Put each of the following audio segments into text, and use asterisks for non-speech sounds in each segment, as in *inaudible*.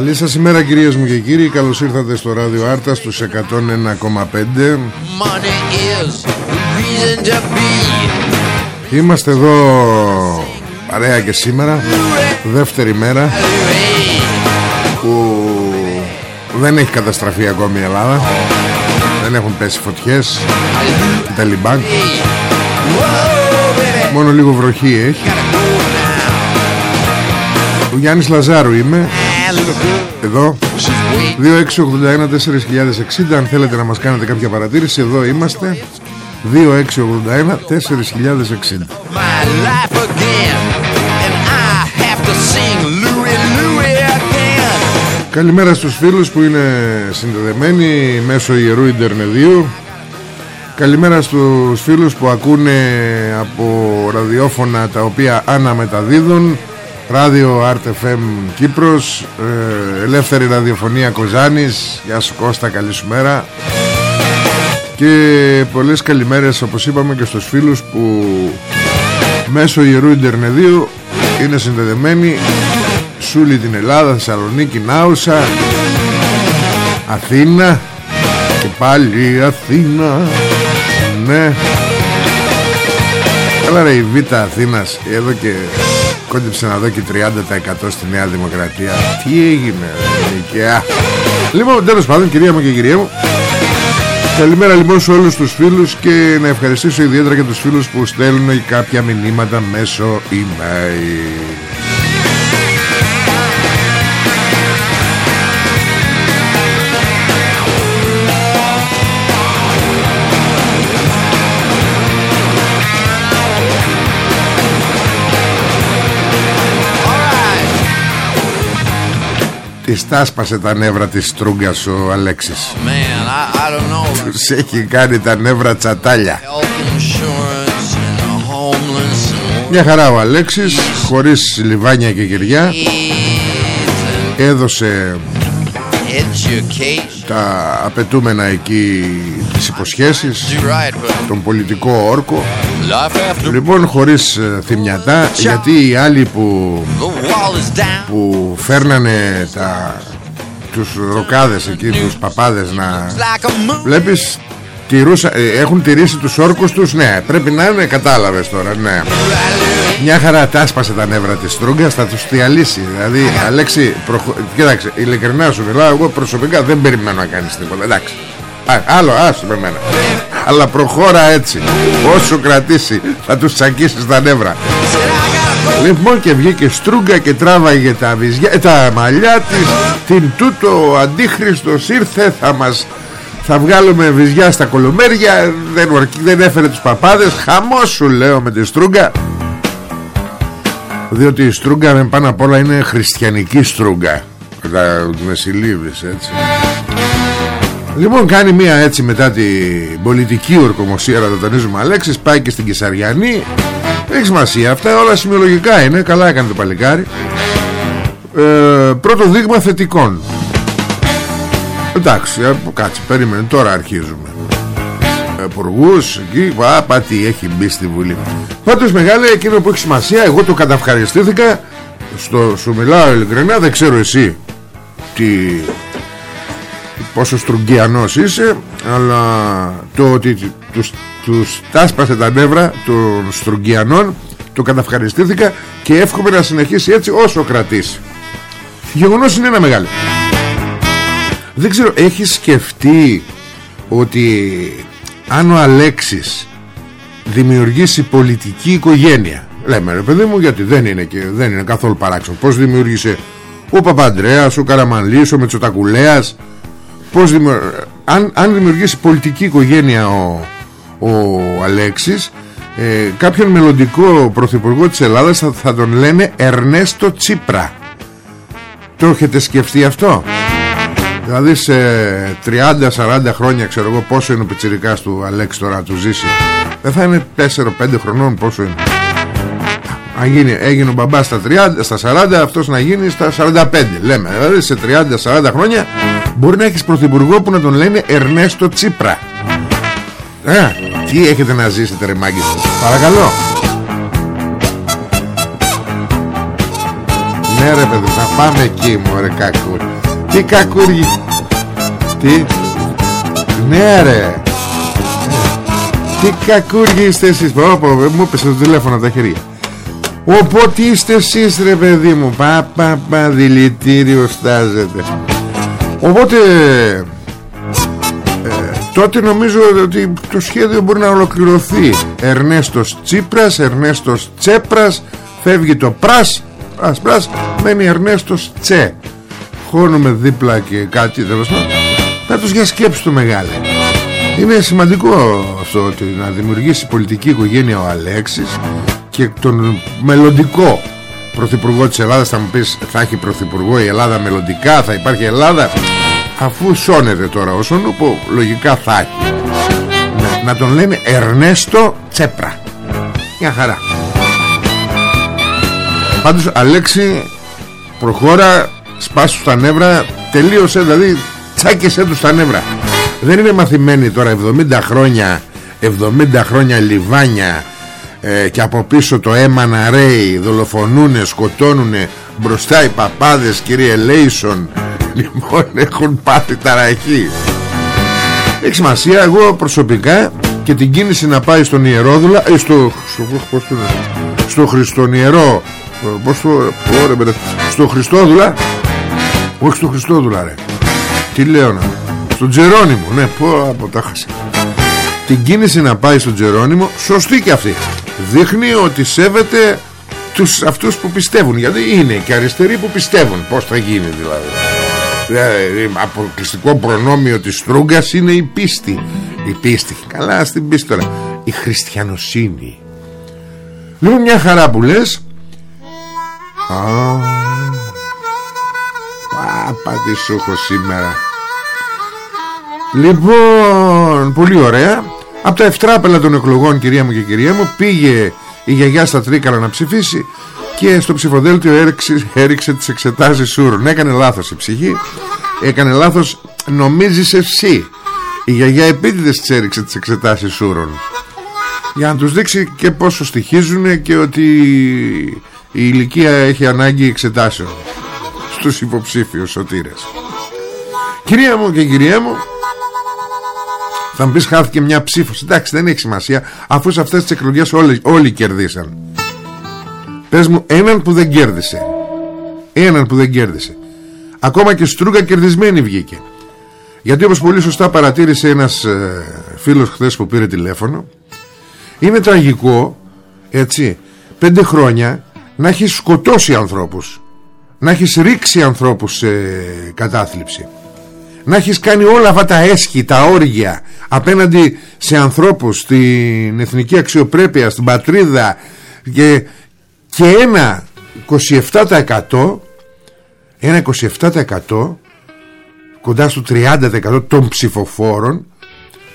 Καλή σας ημέρα κυρίες μου και κύριοι. Καλώς ήρθατε στο ράδιο Άρτα στους 101,5 Είμαστε εδώ παρέα και σήμερα Δεύτερη μέρα Που δεν έχει καταστραφεί ακόμη η Ελλάδα. Δεν έχουν πέσει φωτιές Τα λιμπάν Μόνο λίγο βροχή έχει. Ο Γιάννης Λαζάρου είμαι εδώ. 2681-4060 Αν θέλετε να μας κάνετε κάποια παρατήρηση Εδώ είμαστε. 2681-4060 Καλημέρα στους φίλους που είναι συνδεδεμένοι μέσω Ιερού Ιντερνεδίου. Καλημέρα στους φίλους που ακούνε από ραδιόφωνα τα οποία αναμεταδίδουν Ράδιο RTFM Κύπρος ε, Ελεύθερη ραδιοφωνία Κοζάνης. Γεια σου Κώστα καλή σου μέρα. Και πολλές καλημέρες όπως είπαμε και στους φίλους που Μέσω Ιερού Ιντερνεδίου Είναι συνδεδεμένοι. Σούλη την Ελλάδα, Θεσσαλονίκη, Νάουσα Αθήνα Και πάλι Αθήνα. Ναι. Καλά ρε η Β' Αθήνας Εδώ και Κόντυψε να δω και 30% στη Νέα Δημοκρατία. Τι έγινε ρε, Λοιπόν τέλος πάντων κυρία μου και κυρία μου Καλημέρα λοιπόν σε όλους τους φίλους Και να ευχαριστήσω ιδιαίτερα και τους φίλους που στέλνουν κάποια μηνύματα μέσω email Της τάσπασε τα νεύρα της στρούγκας ο Αλέξης. Oh, Τους έχει κάνει τα νεύρα τσατάλια. Μια χαρά ο Αλέξης Χωρίς λιβάνια και γυριά Έδωσε τα απαιτούμενα εκεί τις υποσχέσεις τον πολιτικό όρκο. λοιπόν χωρίς ε, θυμιατά γιατί οι άλλοι που που φέρνανε τα τους ροκάδες εκεί τους παπάδες να βλέπεις τηρούσα, ε, έχουν τηρήσει τους όρκους τους ναι πρέπει να είναι κατάλαβες τώρα ναι μια χαρά τάσπασε τα νεύρα της Στρούγκας θα τους διαλύσει. Δηλαδή Αλέξη προχω... κοίταξε ειλικρινά σου μιλάω εγώ προσωπικά δεν περιμένω να κάνεις τίποτα. Εντάξει. Α, άλλο άσου με μένα αλλά προχώρα έτσι. Όσο κρατήσει θα τους τσακίσεις τα νεύρα. Λοιπόν και βγήκε στρούγκα και τράβαγε τα, βυζιά, τα μαλλιά της. Την τούτο ο αντίχριστος ήρθε θα μας θα βγάλουμε βυζιά στα κολομέρια. Δεν, δεν έφερε τους παπάδες. Χαμός σου λέω με τη στρούγκα Διότι η στρούγκα με πάνω απ' όλα είναι χριστιανική στρούγκα. Με συλλήβεις έτσι. Λοιπόν κάνει μία έτσι μετά την πολιτική ορκομοσία Θα τονίζουμε. Αλέξης Πάει και στην Κισαριανή Έχει σημασία αυτά όλα σημειολογικά είναι. Καλά έκανε το παλικάρι. Ε, Πρώτο δείγμα θετικών. Εντάξει ε, κάτσε περίμενε τώρα αρχίζουμε Υπουργούς εκεί πά, τι έχει μπει στη Βουλή. Πάντως μεγάλη εκείνο που έχει σημασία Εγώ το καταυχαριστήθηκα. Στο, Σου μιλάω ειλικρινά δεν ξέρω εσύ Τι Πόσο στρογγιανός είσαι Αλλά το ότι τους, τους τάσπασε τα νεύρα Των στρογγιανών Το καταυχαριστήθηκα Και εύχομαι να συνεχίσει έτσι όσο κρατήσει. Γεγονός είναι ένα μεγάλο. Δεν ξέρω Έχεις σκεφτεί Ότι αν ο Αλέξης δημιουργήσει πολιτική οικογένεια λέμε ρε παιδί μου γιατί δεν είναι, και, δεν είναι καθόλου παράξενο. Πως δημιούργησε ο Παπαντρέας, ο Καραμανλής, ο Μετσοτακουλέας πως αν, αν δημιουργήσει πολιτική οικογένεια ο, ο Αλέξης ε, κάποιον μελλοντικό πρωθυπουργό της Ελλάδας θα, θα τον λένε Ερνέστο Τσίπρα. Το έχετε σκεφτεί αυτό; Δηλαδή σε 30-40 χρόνια ξέρω εγώ πόσο είναι ο πιτσιρικάς του Αλέξη τώρα να του ζήσει. Δεν θα είναι 4-5 χρονών πόσο είναι. Αν γίνει, έγινε ο μπαμπάς στα, 30, στα 40 αυτός να γίνει στα 45 Λέμε. Δηλαδή σε 30-40 χρόνια Μπορεί να έχεις πρωθυπουργό που να τον λένε Ερνέστο Τσίπρα. Ε, Τι έχετε να ζήσετε ρε μάγκες Παρακαλώ. Ναι ρε παιδί θα πάμε εκεί μου ρε κακούρι τι κακούργι Τι. Ναι ρε. Τι κακούργοι είστε εσείς. Ωπω, Μου έπεσε το τηλέφωνο από τα χέρια. Οπότε είστε εσείς ρε παιδί μου. Πα πα πα δηλητήριο στάζετε Οπότε ε, Τότε νομίζω ότι το σχέδιο μπορεί να ολοκληρωθεί. Ερνέστος Τσίπρας Ερνέστος Τσέπρας Φεύγει το πρας Πρας πρας Μένει Ερνέστος Τσε χώνουμε δίπλα και κάτι τέλος θα τους για σκέψη του μεγάλη. Είναι σημαντικό αυτό ότι να δημιουργήσει πολιτική οικογένεια ο Αλέξης και τον μελλοντικό πρωθυπουργό της Ελλάδας. Θα μου πεις θα έχει πρωθυπουργό η Ελλάδα μελλοντικά θα υπάρχει Ελλάδα. Αφού σώνεται τώρα ο Σόνου που λογικά θα έχει. Να, να τον λένε Ερνέστο Τσέπρα. Μια χαρά. Πάντως Αλέξη προχώρα σπάσου στα νεύρα τελείωσε δηλαδή τσάκεσέ του στα νεύρα. Δεν είναι μαθημένοι τώρα 70 χρόνια 70 χρόνια λιβάνια ε, και από πίσω το αίμα να ρέει δολοφονούνε, σκοτώνουνε μπροστά οι παπάδες κύριε Λέισον. Λοιπόν έχουν πάθει ταραχή. Έχει σημασία εγώ προσωπικά και την κίνηση να πάει στον Ιερόδουλα ε, στο, στο, πώς το, στο Χριστονιερό πώς το, στο Χριστόδουλα όχι στο Χριστόδουλα ρε. Τι λέω να. Στον Τζερόνιμο. Ναι πω από τα χάσα. Την κίνηση να πάει στον Τζερόνιμο Σωστή και αυτή. Δείχνει ότι σέβεται τους αυτούς που πιστεύουν. Γιατί είναι και αριστεροί που πιστεύουν. Πώς θα γίνει δηλαδή. Δηλαδή αποκλειστικό προνόμιο της Στρούγκας είναι η πίστη. Η πίστη. Καλά στην πίστη τώρα. Η χριστιανοσύνη. Λοιπόν μια χαρά που λες. Α, Πάπα τι σου έχω σήμερα. Λοιπόν Πολύ ωραία. Από τα ευτράπελα των εκλογών κυρία μου και κυρία μου Πήγε η γιαγιά στα Τρίκαλα να ψηφίσει Και στο ψηφοδέλτιο έριξε, έριξε τις εξετάσεις σούρων Έκανε λάθος η ψυχή. Έκανε λάθος νομίζεις εσύ. Η γιαγιά επίτηδες τις έριξε τις εξετάσεις σούρων Για να τους δείξει και πόσο στοιχίζουν Και ότι η ηλικία έχει ανάγκη εξετάσεων στους υποψήφιους σωτήρες. Κυρία μου και κυρία μου Θα μου πεις χάθηκε μια ψήφος. Εντάξει δεν έχει σημασία Αφού σε αυτές τις εκλογές όλοι, όλοι κερδίσαν. Πες μου έναν που δεν κέρδισε. Έναν που δεν κέρδισε. Ακόμα και Στρούγκα κερδισμένη βγήκε. Γιατί όπως πολύ σωστά παρατήρησε ένας ε, φίλος χθες που πήρε τηλέφωνο Είναι τραγικό Έτσι Πέντε χρόνια να έχει σκοτώσει ανθρώπους να έχεις ρίξει ανθρώπους σε κατάθλιψη. Να έχεις κάνει όλα αυτά τα έσχη, τα όργια απέναντι σε ανθρώπους στην εθνική αξιοπρέπεια, στην πατρίδα και, και ένα 27% ένα 27% κοντά στο 30% των ψηφοφόρων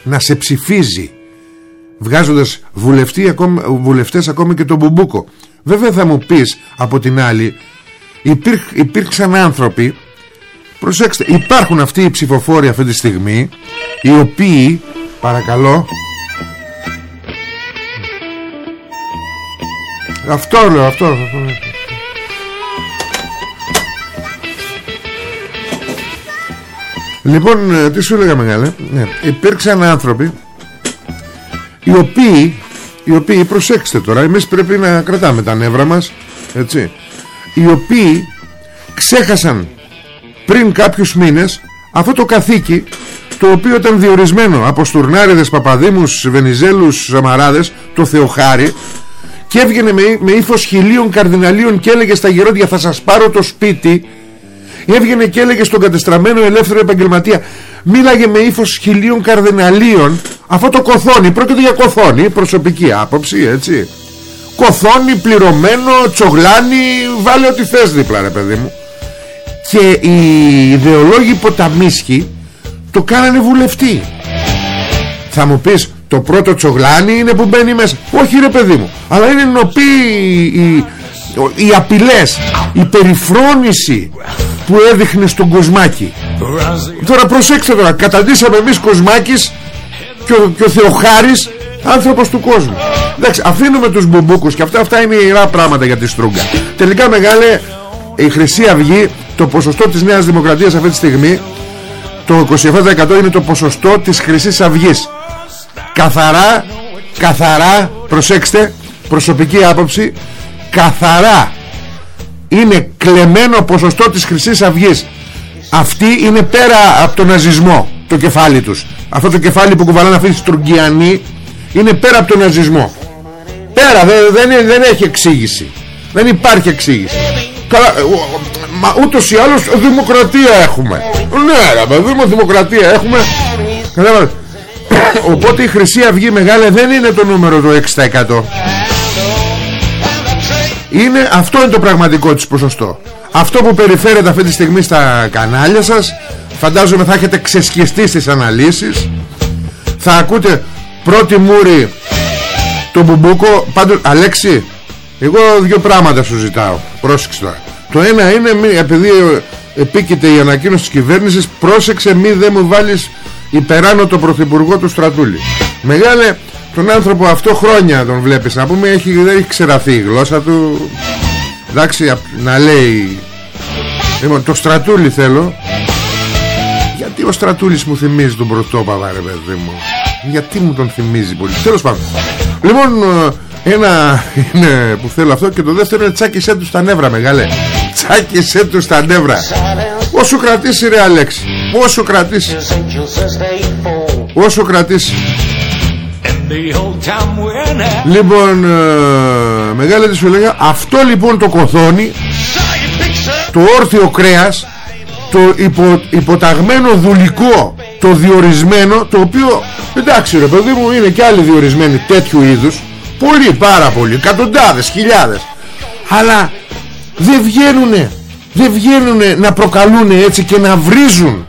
να σε ψηφίζει βγάζοντας βουλευτή, ακόμη, βουλευτές ακόμη και τον Μπουμπούκο. Βέβαια θα μου πεις από την άλλη υπήρχ, υπήρξαν άνθρωποι προσέξτε υπάρχουν αυτοί οι ψηφοφόροι αυτή τη στιγμή οι οποίοι παρακαλώ αυτό λέω αυτό Λοιπόν, ε, τι σου έλεγα μεγάλε ναι, Υπήρξαν άνθρωποι Οι οποίοι Οι οποίοι, προσέξτε τώρα Εμείς πρέπει να κρατάμε τα νεύρα μας Έτσι Οι οποίοι ξέχασαν Πριν κάποιους μήνες Αυτό το καθήκη Το οποίο ήταν διορισμένο από Στουρνάριδες, Παπαδήμους, Βενιζέλους, Σαμαράδες Το Θεοχάρη Και έβγαινε με, με ύφος χιλίων καρδιναλίων Και έλεγε στα γερόντια θα σας πάρω το σπίτι έβγαινε και έλεγε στον κατεστραμμένο ελεύθερο επαγγελματία μίλαγε με ύφος χιλίων καρδιναλίων αυτό το κοθόνι πρόκειται για κοθόνι προσωπική άποψη έτσι κοθόνι πληρωμένο τσογλάνι βάλε ό,τι θες δίπλα ρε παιδί μου. Και οι ιδεολόγοι ποταμίσχοι το κάνανε βουλευτή. Θα μου πεις το πρώτο τσογλάνι είναι που μπαίνει μέσα. Όχι ρε παιδί μου αλλά είναι νοπή οι, οι απειλές η περιφρόνηση που έδειχνε στον Κοσμάκη. Τώρα προσέξτε τώρα καταντήσαμε εμείς Κοσμάκης και ο, και ο Θεοχάρης άνθρωπος του κόσμου εντάξει αφήνουμε τους μπουμπούκους και αυτά, αυτά είναι ιερά πράγματα για τη Στρούγκα. Τελικά μεγάλε η Χρυσή Αυγή το ποσοστό της Νέας Δημοκρατίας αυτή τη στιγμή το 27% είναι το ποσοστό της Χρυσής Αυγής. Καθαρά καθαρά προσέξτε προσωπική άποψη καθαρά είναι κλεμμένο ποσοστό της χρυσής Αυγής. Αυτή είναι πέρα από τον ναζισμό το κεφάλι τους. Αυτό το κεφάλι που κουβαλάνε αυτή τη στρογγιανή είναι πέρα από τον ναζισμό πέρα δεν, δεν, δεν έχει εξήγηση. Δεν υπάρχει εξήγηση. Καλά, ε, μα ούτως ή άλλως δημοκρατία έχουμε. Ναι ρε δημοκρατία έχουμε. Οπότε η Χρυσή Αυγή μεγάλη δεν είναι το νούμερο το 6% είναι, αυτό είναι το πραγματικό της ποσοστό. Αυτό που περιφέρεται αυτή τη στιγμή στα κανάλια σας φαντάζομαι θα έχετε ξεσκιστεί στις αναλύσεις. Θα ακούτε πρώτη μούρη το μπουμπούκο πάντως Αλέξη εγώ δύο πράγματα σου ζητάω. Πρόσεξε τώρα. Το ένα είναι επειδή επίκειται η ανακοίνωση της κυβέρνησης πρόσεξε μη δεν μου βάλεις υπεράνω το πρωθυπουργό του Στρατούλη. Μεγάλε τον άνθρωπο αυτό χρόνια τον βλέπεις να πούμε έχει, δεν έχει ξεραθεί η γλώσσα του. Εντάξει να λέει. Λοιπόν, το στρατούλι θέλω. Γιατί ο στρατούλης μου θυμίζει τον πρωτόπαβα ρε παιδί μου; Γιατί μου τον θυμίζει πολύ; Τέλος πάντων λοιπόν ε, ένα είναι που θέλω αυτό και το δεύτερο είναι τσάκισέ τους στα νεύρα μεγάλε. Τσάκισέ τους στα νεύρα. Όσο κρατήσει ρε Αλέξη όσο κρατήσει. Όσο κρατήσει. Λοιπόν ε, Μεγάλη της σου λέγα Αυτό λοιπόν το κοθόνι Το όρθιο κρέας Το υπο, υποταγμένο δουλικό Το διορισμένο Το οποίο εντάξει ρε παιδί μου Είναι και άλλοι διορισμένοι τέτοιου είδους. Πολλοί πάρα πολλοί Εκατοντάδες χιλιάδες. Αλλά δεν βγαίνουνε Δεν βγαίνουνε να προκαλούν έτσι Και να βρίζουν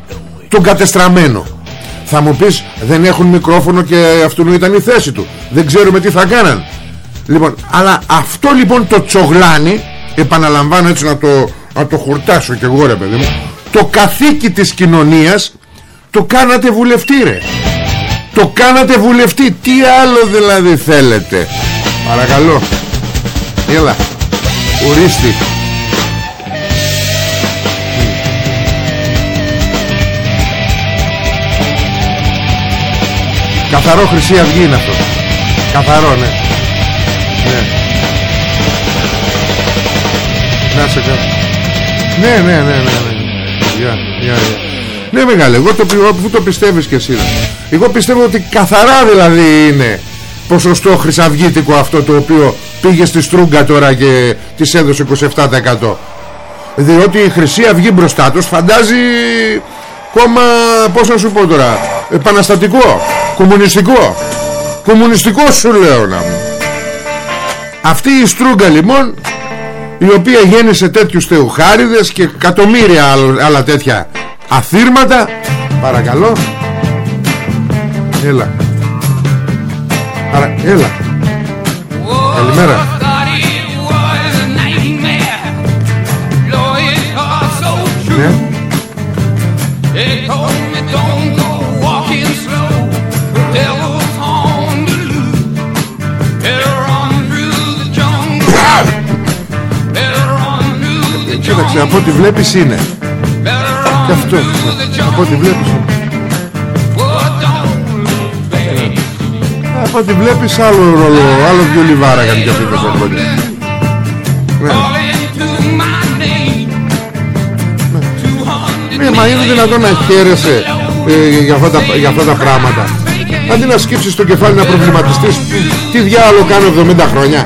τον κατεστραμμένο. Θα μου πεις δεν έχουν μικρόφωνο και αυτού ήταν η θέση του. Δεν ξέρουμε τι θα κάναν. Λοιπόν αλλά αυτό λοιπόν το τσογλάνι Επαναλαμβάνω έτσι να το, να το χορτάσω και εγώ ρε παιδί μου Το καθήκη της κοινωνίας Το κάνατε βουλευτή ρε. Το κάνατε βουλευτή. Τι άλλο δηλαδή θέλετε. Παρακαλώ. Έλα. Ορίστη Καθαρό Χρυσή Αυγή είναι αυτό. Καθαρό ναι. Ναι. Να σε κάνω Ναι ναι ναι ναι ναι. Γεια, γεια, γεια. Ναι μεγάλε εγώ το, που το πιστεύεις και εσύ Εγώ πιστεύω ότι καθαρά δηλαδή είναι Ποσοστό χρυσαυγήτικο αυτό το οποίο Πήγε στη Στρούγκα τώρα και Της έδωσε 27% Διότι η Χρυσή Αυγή μπροστά τους Φαντάζει κόμμα Πώς να σου πω τώρα Επαναστατικό Κομμουνιστικό. Κομμουνιστικό σου λέω να μου. Αυτή η Στρούγκα λοιπόν Η οποία γέννησε τέτοιους θεοχάριδες Και εκατομμύρια άλλα τέτοια Αθήρματα Παρακαλώ. Έλα. Παρα... Έλα. Καλημέρα. Ναι. Κοίταξε από ό,τι βλέπεις είναι Και αυτό Από ό,τι βλέπεις. Είναι Από ό,τι βλέπεις άλλο ρόλο Άλλο δυο λιβάρα κάνει και αυτή τα χρόνια Ναι. Ναι μα είναι δυνατόν να χαίρεσαι ε, για, αυτά τα, για αυτά τα πράγματα. Αντί να σκύψεις το κεφάλι να προβληματιστείς Τι διάλογο κάνω 70 χρόνια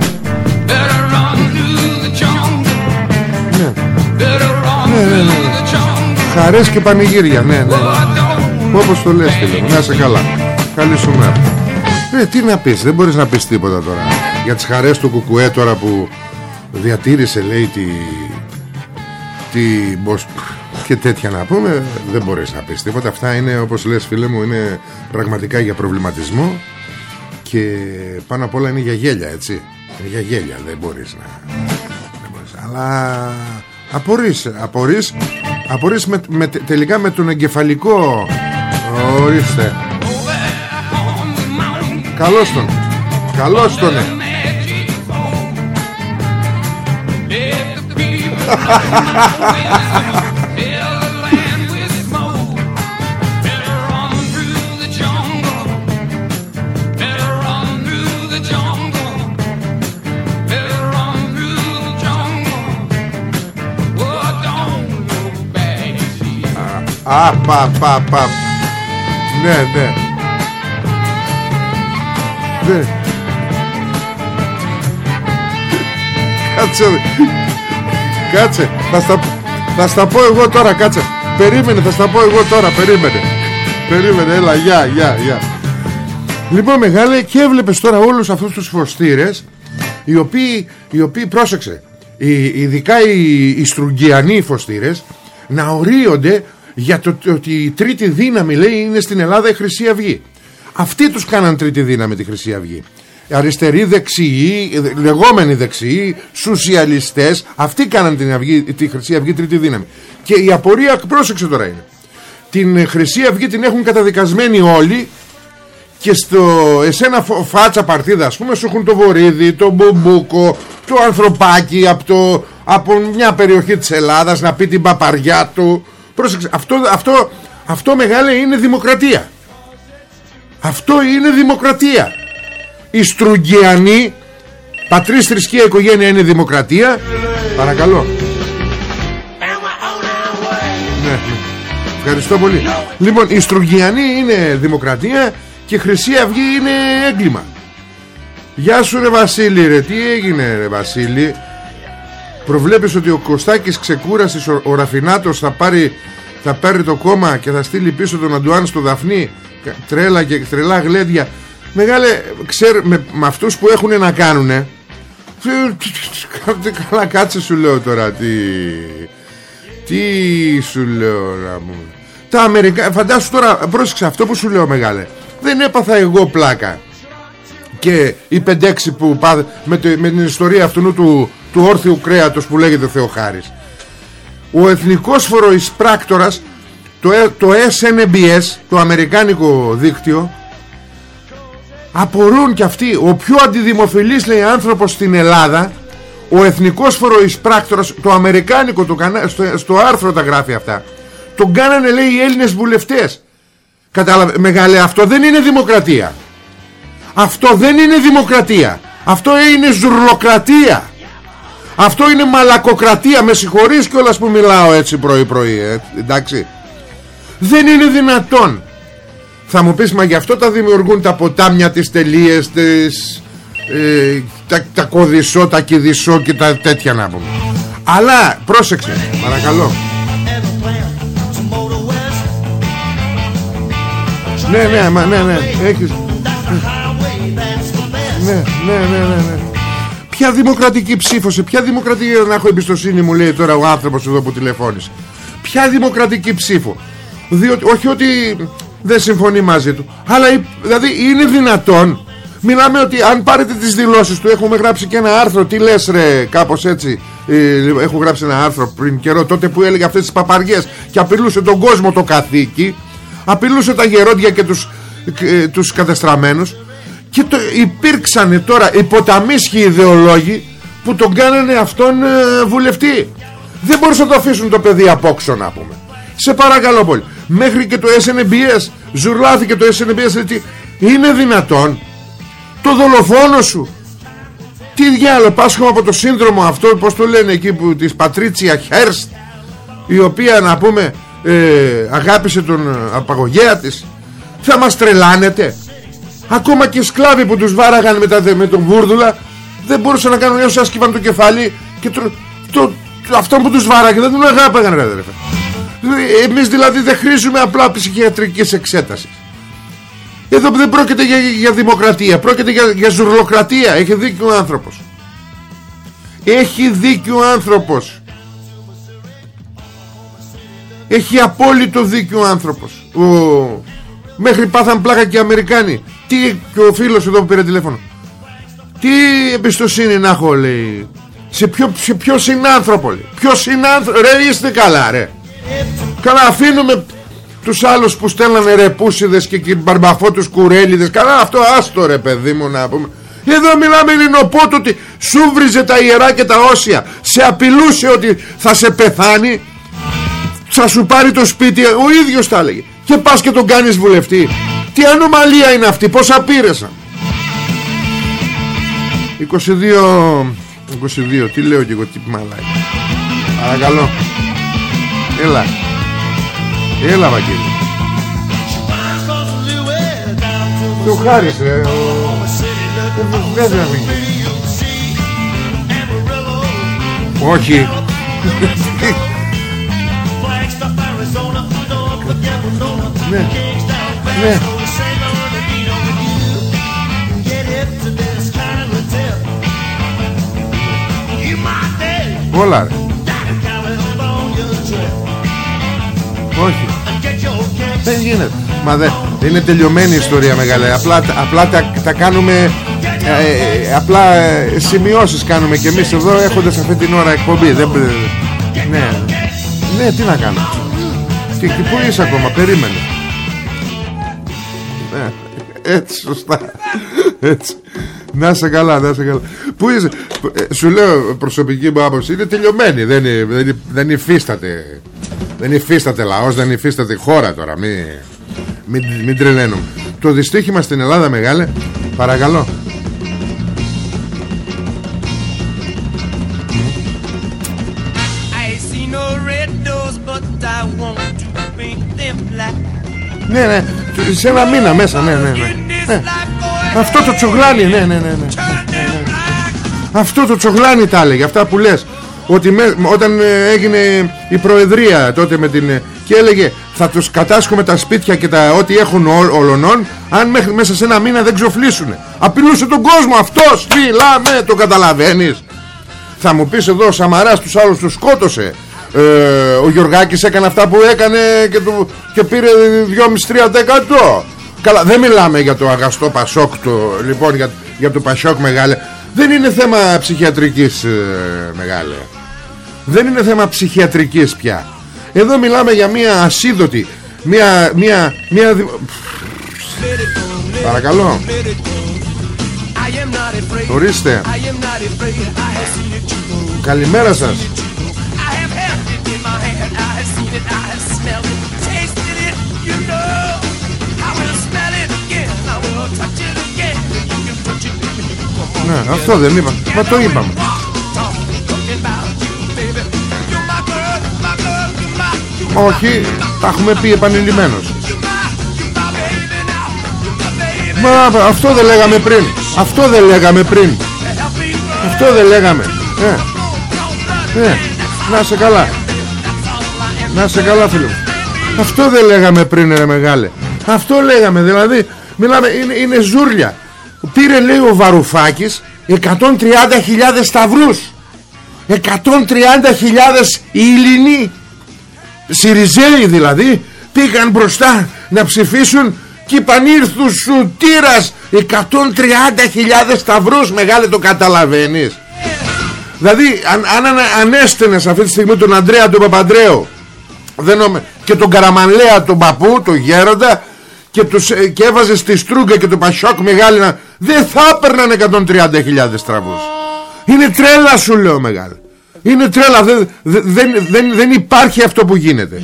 Χαρές και πανηγύρια Ναι, ναι, ναι. Όπως το λες φίλε Να είσαι καλά. Καλή σου μέρα. Ε, τι να πεις, δεν μπορείς να πεις τίποτα τώρα. Για τις χαρές του Κουκουέ τώρα που Διατήρησε λέει τη Τη Και τέτοια να πούμε Δεν μπορείς να πεις τίποτα. Αυτά είναι όπως λες φίλε μου Είναι πραγματικά για προβληματισμό Και πάνω απ' όλα είναι για γέλια έτσι. Είναι για γέλια δεν μπορείς να δεν μπορείς. Αλλά Απορείς, απορείς, απορείς με, με, τελικά με τον εγκεφαλικό. Ορίστε. Καλώς τον. Καλώς τον *laughs* ε. Α, πα, πα, πα. Ναι, ναι. Ναι. Κάτσε. Κάτσε. Θα στα, θα στα πω εγώ τώρα, κάτσε. Περίμενε, θα στα πω εγώ τώρα, περίμενε. Περίμενε, έλα, γεια, γεια, γεια. Λοιπόν, μεγάλε, και έβλεπες τώρα όλους αυτούς τους φωστήρες οι οποίοι, οι οποίοι πρόσεξε, ειδικά οι, οι στρουγγιανοί φωστήρες να ορίονται για το ότι η τρίτη δύναμη λέει είναι στην Ελλάδα η Χρυσή Αυγή. Αυτοί τους κάναν τρίτη δύναμη τη Χρυσή Αυγή. Αριστεροί, δεξιοί, λεγόμενοι δεξιοί, σοσιαλιστές, αυτοί κάναν την αυγή, τη Χρυσή Αυγή τρίτη δύναμη. Και η απορία, πρόσεξε τώρα είναι. Την Χρυσή Αυγή την έχουν καταδικασμένη όλοι και στο εσένα φάτσα παρτίδα ας πούμε σου έχουν το Βορύδι, το Μπουμπούκο, το Ανθρωπάκι από, το, από μια περιοχή της Ελλάδας να πει την παπαριά του Πρόσεξε, αυτό, αυτό, αυτό μεγάλε είναι δημοκρατία. Αυτό είναι δημοκρατία. Η Στρογγιανή, πατρίς θρησκεία οικογένεια είναι δημοκρατία. Παρακαλώ. Ναι, ναι. Ευχαριστώ πολύ. Λοιπόν, η Στρογγιανή είναι δημοκρατία και η Χρυσή Αυγή είναι έγκλημα. Γεια σου ρε Βασίλη ρε, τι έγινε ρε Βασίλη; Προβλέπεις ότι ο Κωστάκης ξεκούρασης ο, ο Ραφινάτος θα πάρει θα πάρει το κόμμα και θα στείλει πίσω τον Αντουάν στο Δαφνί; Τρέλα και τρελά γλέντια. Μεγάλε ξέρ, με, με αυτούς που έχουν να κάνουνε. Καλά κάτσε σου λέω τώρα τι τι σου λέω να μου. Τα Αμερικα... φαντάσου τώρα πρόσεξε αυτό που σου λέω μεγάλε. Δεν έπαθα εγώ πλάκα. Και οι 5-6 που πά, με, με, την ιστορία αυτού του, του όρθιου κρέατος που λέγεται Θεοχάρης. Ο εθνικός φοροεισπράκτορας το, ε, το SNBS το αμερικάνικο δίκτυο απορούν και αυτοί ο πιο αντιδημοφιλής λέει άνθρωπος στην Ελλάδα ο εθνικός φοροεισπράκτορας το αμερικάνικο το, στο, στο άρθρο τα γράφει αυτά. Τον κάνανε λέει οι Έλληνες βουλευτές. Κατάλαβε, μεγάλε αυτό δεν είναι δημοκρατία. Αυτό δεν είναι δημοκρατία. Αυτό είναι ζουρλοκρατία αυτό είναι μαλακοκρατία Με συγχωρείς κιόλας που μιλάω έτσι πρωί πρωί ε, Εντάξει. Δεν είναι δυνατόν. Θα μου πεις μα γι' αυτό τα δημιουργούν τα ποτάμια Τις τελείες τις, ε, τα, τα κωδισό, τα κηδισό Και τα τέτοια να πούμε. Αλλά πρόσεξε παρακαλώ. Ναι ναι ναι ναι Έχεις Ναι ναι ναι ναι, ναι. Ποια δημοκρατική ψήφο, σε ποια δημοκρατική να έχω εμπιστοσύνη μου λέει τώρα ο άνθρωπος εδώ που τηλεφώνησε. Ποια δημοκρατική ψήφο. Διότι, όχι ότι δεν συμφωνεί μαζί του. Αλλά δηλαδή είναι δυνατόν Μιλάμε ότι αν πάρετε τις δηλώσεις του Έχουμε γράψει και ένα άρθρο Τι λες ρε κάπως έτσι ε, Έχω γράψει ένα άρθρο πριν καιρό Τότε που έλεγε αυτές τις παπαριές Και απειλούσε τον κόσμο το καθήκη Απειλούσε τα γερόντια και τους, ε, τους κατεστραμμένους Και το, υπήρξαν τώρα υποταμίσχοι ιδεολόγοι Που τον κάνανε αυτόν ε, βουλευτή. Δεν μπορούσαν να το αφήσουν το παιδί απόξω να πούμε. Σε παρακαλώ πολύ. Μέχρι και το SNBS Ζουρλάθηκε το SNBS Είναι δυνατόν το δολοφόνο σου. Τι διάλογο πάσχομαι από το σύνδρομο αυτό πως το λένε εκεί που της Πατρίτσια Χέρστ η οποία να πούμε ε, αγάπησε τον ε, απαγωγέα της. Θα μας τρελάνετε ακόμα και σκλάβοι που τους βάραγαν με, τα, με τον βούρδουλα δεν μπορούσαν να κάνουν έως άσκηβαν το κεφάλι και το, το, το, αυτό που τους βάραγε δεν τον αγάπαγαν ρε, ρε. εμείς δηλαδή δεν χρήζουμε απλά ψυχιατρικής εξέτασης. Εδώ δεν πρόκειται για, για δημοκρατία Πρόκειται για, για ζουρλοκρατία Έχει δίκιο ο άνθρωπος. Έχει δίκιο ο άνθρωπος. Έχει απόλυτο δίκιο ο άνθρωπος. Ο... Μέχρι πάθαν πλάκα και οι Αμερικάνοι Τι και ο φίλος εδώ που πήρε τηλέφωνο. Τι εμπιστοσύνη να έχω λέει. Σε ποιο, σε ποιο συνάνθρωπο λέει. Ποιο συνάνθρωπο Ρε είστε καλά ρε. Καλά αφήνουμε τους άλλους που στέλνανε ρεπούσιδες και μπαρμπαφώτους κουρέλιδες. Καλά αυτό άστο ρε παιδί μου να πούμε. Εδώ μιλάμε ελληνοπότο ότι σου βριζε τα ιερά και τα όσια. Σε απειλούσε ότι θα σε πεθάνει. Θα σου πάρει το σπίτι. Ο ίδιος τα έλεγε. Και πας και τον κάνεις βουλευτή Τι ανομαλία είναι αυτή Πώς απείρεσαν 22 22 Τι λέω και εγώ τι μαλάει Παρακαλώ. Έλα. Έλα Βαγγέλη. Το χάρης ρε Δεν Όχι. *laughs* Ναι. Ναι Όλα ρε. Όχι. Δεν γίνεται. Μα δεν είναι τελειωμένη η ιστορία μεγάλη Απλά, απλά τα, τα κάνουμε ε, ε, Απλά ε, σημειώσεις κάνουμε Και εμείς εδώ έχοντας αυτή την ώρα εκπομπή. Δεν, Ναι. Ναι τι να κάνω. Και, και πού είσαι ακόμα περίμενε. Ναι, Έτσι σωστά. Έτσι να σε καλά, να σε καλά. Πού είσαι, ε, σου λέω προσωπική μου άποψη, είναι τελειωμένη. Δεν, δεν, δεν υφίσταται δεν υφίσταται λαός, δεν υφίσταται χώρα τώρα Μην, μην, μην τρελαίνουμε Το δυστύχημα στην Ελλάδα μεγάλε Παρακαλώ Ναι, ναι, σε ένα μήνα μέσα, ναι, ναι, ναι. Ναι. Αυτό το τσογλάνι, ναι, ναι, ναι, ναι. Αυτό το τσογλάνι τα έλεγε, αυτά που λες ότι όταν ε, έγινε η προεδρία τότε με την ε, και έλεγε θα τους κατάσχουμε τα σπίτια και τα ό,τι έχουν ολονών αν μέχρι μέσα σε ένα μήνα δεν ξοφλήσουν απειλούσε τον κόσμο αυτός μιλάμε το καταλαβαίνεις θα μου πεις εδώ ο Σαμαράς τους άλλους τους σκότωσε ε, ο Γιωργάκης έκανε αυτά που έκανε και, του, και πήρε 2,5-3% καλά δεν μιλάμε για το αγαστό Πασόκ το, λοιπόν για, για το Πασόκ μεγάλε. Δεν είναι θέμα ψυχιατρικής ε, μεγάλε. Δεν είναι θέμα ψυχιατρικής πια. Εδώ μιλάμε για μια ασίδωτη μια, μια, μια παρακαλώ. Ορίστε. Καλημέρα σας Ναι, αυτό δεν είπα. Μα το είπαμε. Όχι, τα έχουμε πει επανειλημμένως Μα αυτό δεν λέγαμε πριν Αυτό δεν λέγαμε πριν Αυτό δεν λέγαμε ε. Ε. Να σε καλά Να σε καλά φίλε μου Αυτό δεν λέγαμε πριν ρε μεγάλε Αυτό λέγαμε δηλαδή Μιλάμε είναι, είναι ζούρλια. Πήρε λέει ο Βαρουφάκης 130.000 σταυρούς. 130.000 οι Σιριζέοι δηλαδή πήγαν μπροστά να ψηφίσουν και είπαν ήρθους σου τύρας! 130.000 σταυρούς μεγάλε το καταλαβαίνεις. Δηλαδή αν, αν, αν αυτή τη στιγμή τον Αντρέα τον Παπαντρέο δεν και τον Καραμανλέα τον παππού τον γέροντα και, τους, ε, και έβαζες στη Στρούγκα και το Πασιόκ μεγάλη να, δεν θα έπαιρναν 130.000 στραβούς. Είναι τρέλα σου λέω μεγάλη. Είναι τρέλα. Δεν, δεν, δεν, δεν υπάρχει αυτό που γίνεται.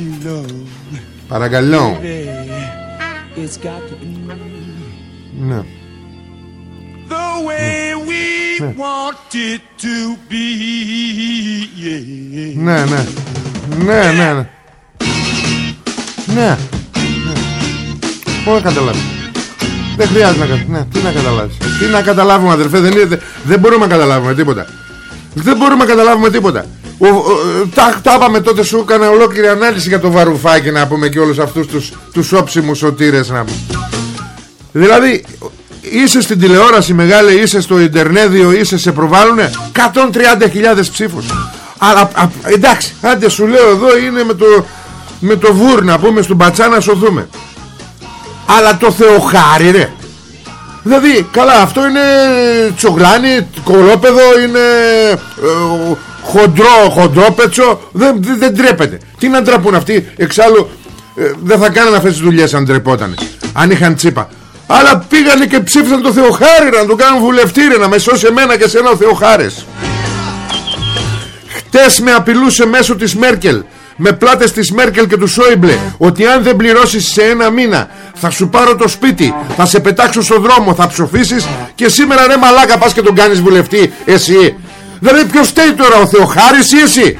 Παρακαλώ. Ναι. The way we ναι. want it to be Ναι ναι. Ναι ναι ναι. Ναι Πώς καταλάβεις Δεν χρειάζεται να καταλάβει ναι, Τι να καταλάβεις Τι να καταλάβουμε αδερφέ δεν, είναι, δεν μπορούμε να καταλάβουμε τίποτα Δεν μπορούμε να καταλάβουμε τίποτα ο, ο, τα, τα είπαμε τότε σου έκανα ολόκληρη ανάλυση για το βαρουφάκι να πούμε και όλους αυτούς τους, τους όψιμους σωτήρες να πούμε. Δηλαδή είσαι στην τηλεόραση μεγάλη, είσαι στο Ιντερνέδιο, είσαι σε προβάλλουνε; 130.000 ψήφους. Αλλά εντάξει, άντε σου λέω εδώ είναι με το, με το βούρ να πούμε στον πατσά να σωθούμε. Αλλά το Θεοχάρι ρε. Δηλαδή καλά αυτό είναι τσογλάνι, κολόπεδο είναι ε, χοντρό, χοντρόπετσο δεν, δεν, δεν τρέπεται. Τι να τραπούν αυτοί εξάλλου ε, δεν θα κάνανε αυτές τις δουλειές αν τρεπότανε Αν είχαν τσίπα. Αλλά πήγανε και ψήφισαν το Θεοχάρη να το κάνουν βουλευτή να με σώσει εμένα και σένα ο Θεοχάρης. Χτες με απειλούσε μέσω της Μέρκελ με πλάτες της Μέρκελ και του Σόιμπλε ότι αν δεν πληρώσεις σε ένα μήνα θα σου πάρω το σπίτι, θα σε πετάξω στο δρόμο, θα ψοφήσεις και σήμερα ρε μαλάκα πας και τον κάνεις βουλευτή εσύ. Δηλαδή ποιος στέει τώρα ο Θεοχάρης ή εσύ;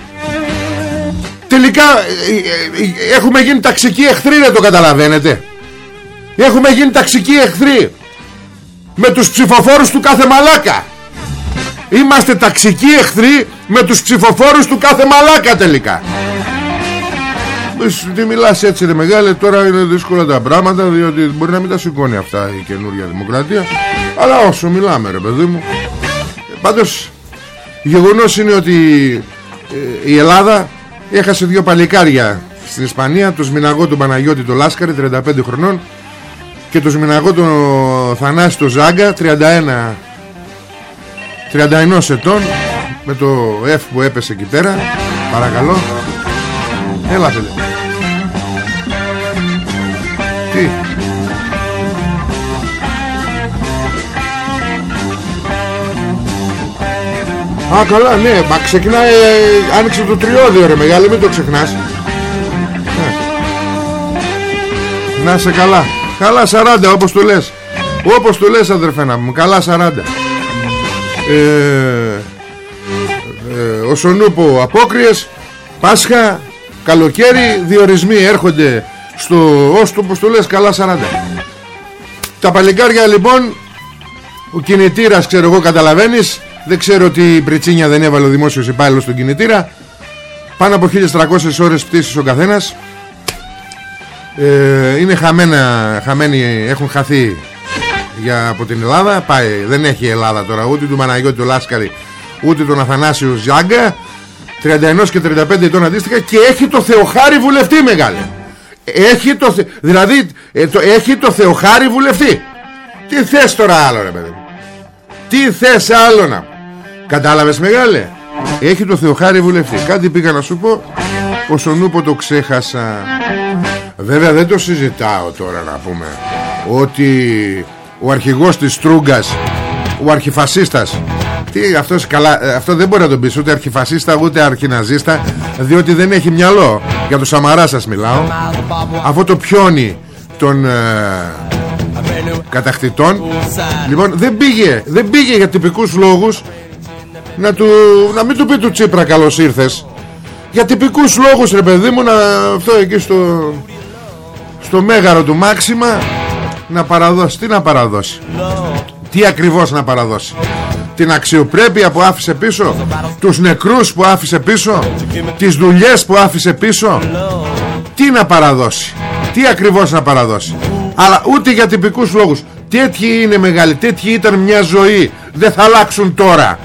Τελικά ε, ε, ε, έχουμε γίνει ταξικοί εχθροί δεν το καταλαβαίνετε. Έχουμε γίνει ταξικοί εχθροί με τους ψηφοφόρους του κάθε μαλάκα. Είμαστε ταξικοί εχθροί με τους ψηφοφόρους του κάθε μαλάκα τελικά. Τι μιλάς έτσι ρε μεγάλε Τώρα είναι δύσκολα τα πράγματα Διότι μπορεί να μην τα σηκώνει αυτά η καινούργια δημοκρατία. Αλλά όσο μιλάμε ρε παιδί μου. Πάντως Γεγονός είναι ότι ε, Η Ελλάδα Έχασε δύο παλικάρια στην Ισπανία Το Σμιναγό του Παναγιώτη το Λάσκαρη 35 χρονών Και το Σμιναγό του Θανάση το Ζάγκα 31 31 ετών με το F που έπεσε εκεί πέρα. Παρακαλώ. Έλα φίλε Τι Α καλά ναι Μα ξεκινάει ε, Άνοιξε το τριώδιο ρε μεγάλη Μην το ξεχνάς. Ναι. Να σε καλά. Καλά 40 όπως το λες. Όπως το λες αδερφέ να μου Καλά 40 ε, ε, Ο Σονούπο Απόκριες Πάσχα Καλοκαίρι διορισμοί έρχονται στο ως το πως το λες καλά 40 Τα παλικάρια λοιπόν Ο κινητήρας ξέρω εγώ καταλαβαίνεις. Δεν ξέρω τι πριτσίνια δεν έβαλε ο δημόσιος υπάλληλος στον κινητήρα. Πάνω από 1300 ώρες πτήσεις ο καθένας. Ε, Είναι χαμένα Χαμένοι έχουν χαθεί για, από την Ελλάδα. Πάει, Δεν έχει η Ελλάδα τώρα ούτε του Μαναγιώτη του Λάσκαρη Ούτε τον Αθανάσιο Ζιάγκα. 31 και 35 ετών αντίστοιχα. Και έχει το Θεοχάρη βουλευτή μεγάλε έχει το, δηλαδή ε, το, έχει το Θεοχάρη βουλευτή. Τι θες τώρα άλλο ρε παιδί τι θες άλλο να κατάλαβες μεγάλε; Έχει το Θεοχάρη βουλευτή. Κάτι πήγα να σου πω όσον ούπο το ξέχασα. Βέβαια δεν το συζητάω τώρα να πούμε ότι ο αρχηγός της Τρούγκας ο αρχιφασίστας τι, αυτός καλά, ε, αυτό δεν μπορεί να τον πεις ούτε αρχιφασίστα ούτε αρχιναζίστα διότι δεν έχει μυαλό. Για το Σαμαρά σας μιλάω. Αυτό το πιόνι των ε, κατακτητών λοιπόν δεν πήγε δεν πήγε για τυπικούς λόγους να, του, να μην του πει του Τσίπρα καλώς ήρθες. Για τυπικούς λόγους ρε παιδί μου να, αυτό εκεί στο στο μέγαρο του Μάξιμα να παραδώσει. Τι να παραδώσει; Τι ακριβώς να παραδώσει; Την αξιοπρέπεια που άφησε πίσω τους νεκρούς που άφησε πίσω τις δουλειές που άφησε πίσω τι να παραδώσει τι ακριβώς να παραδώσει. Αλλά ούτε για τυπικούς λόγους. Τέτοιοι είναι μεγάλοι τέτοιοι ήταν μια ζωή. Δεν θα αλλάξουν τώρα.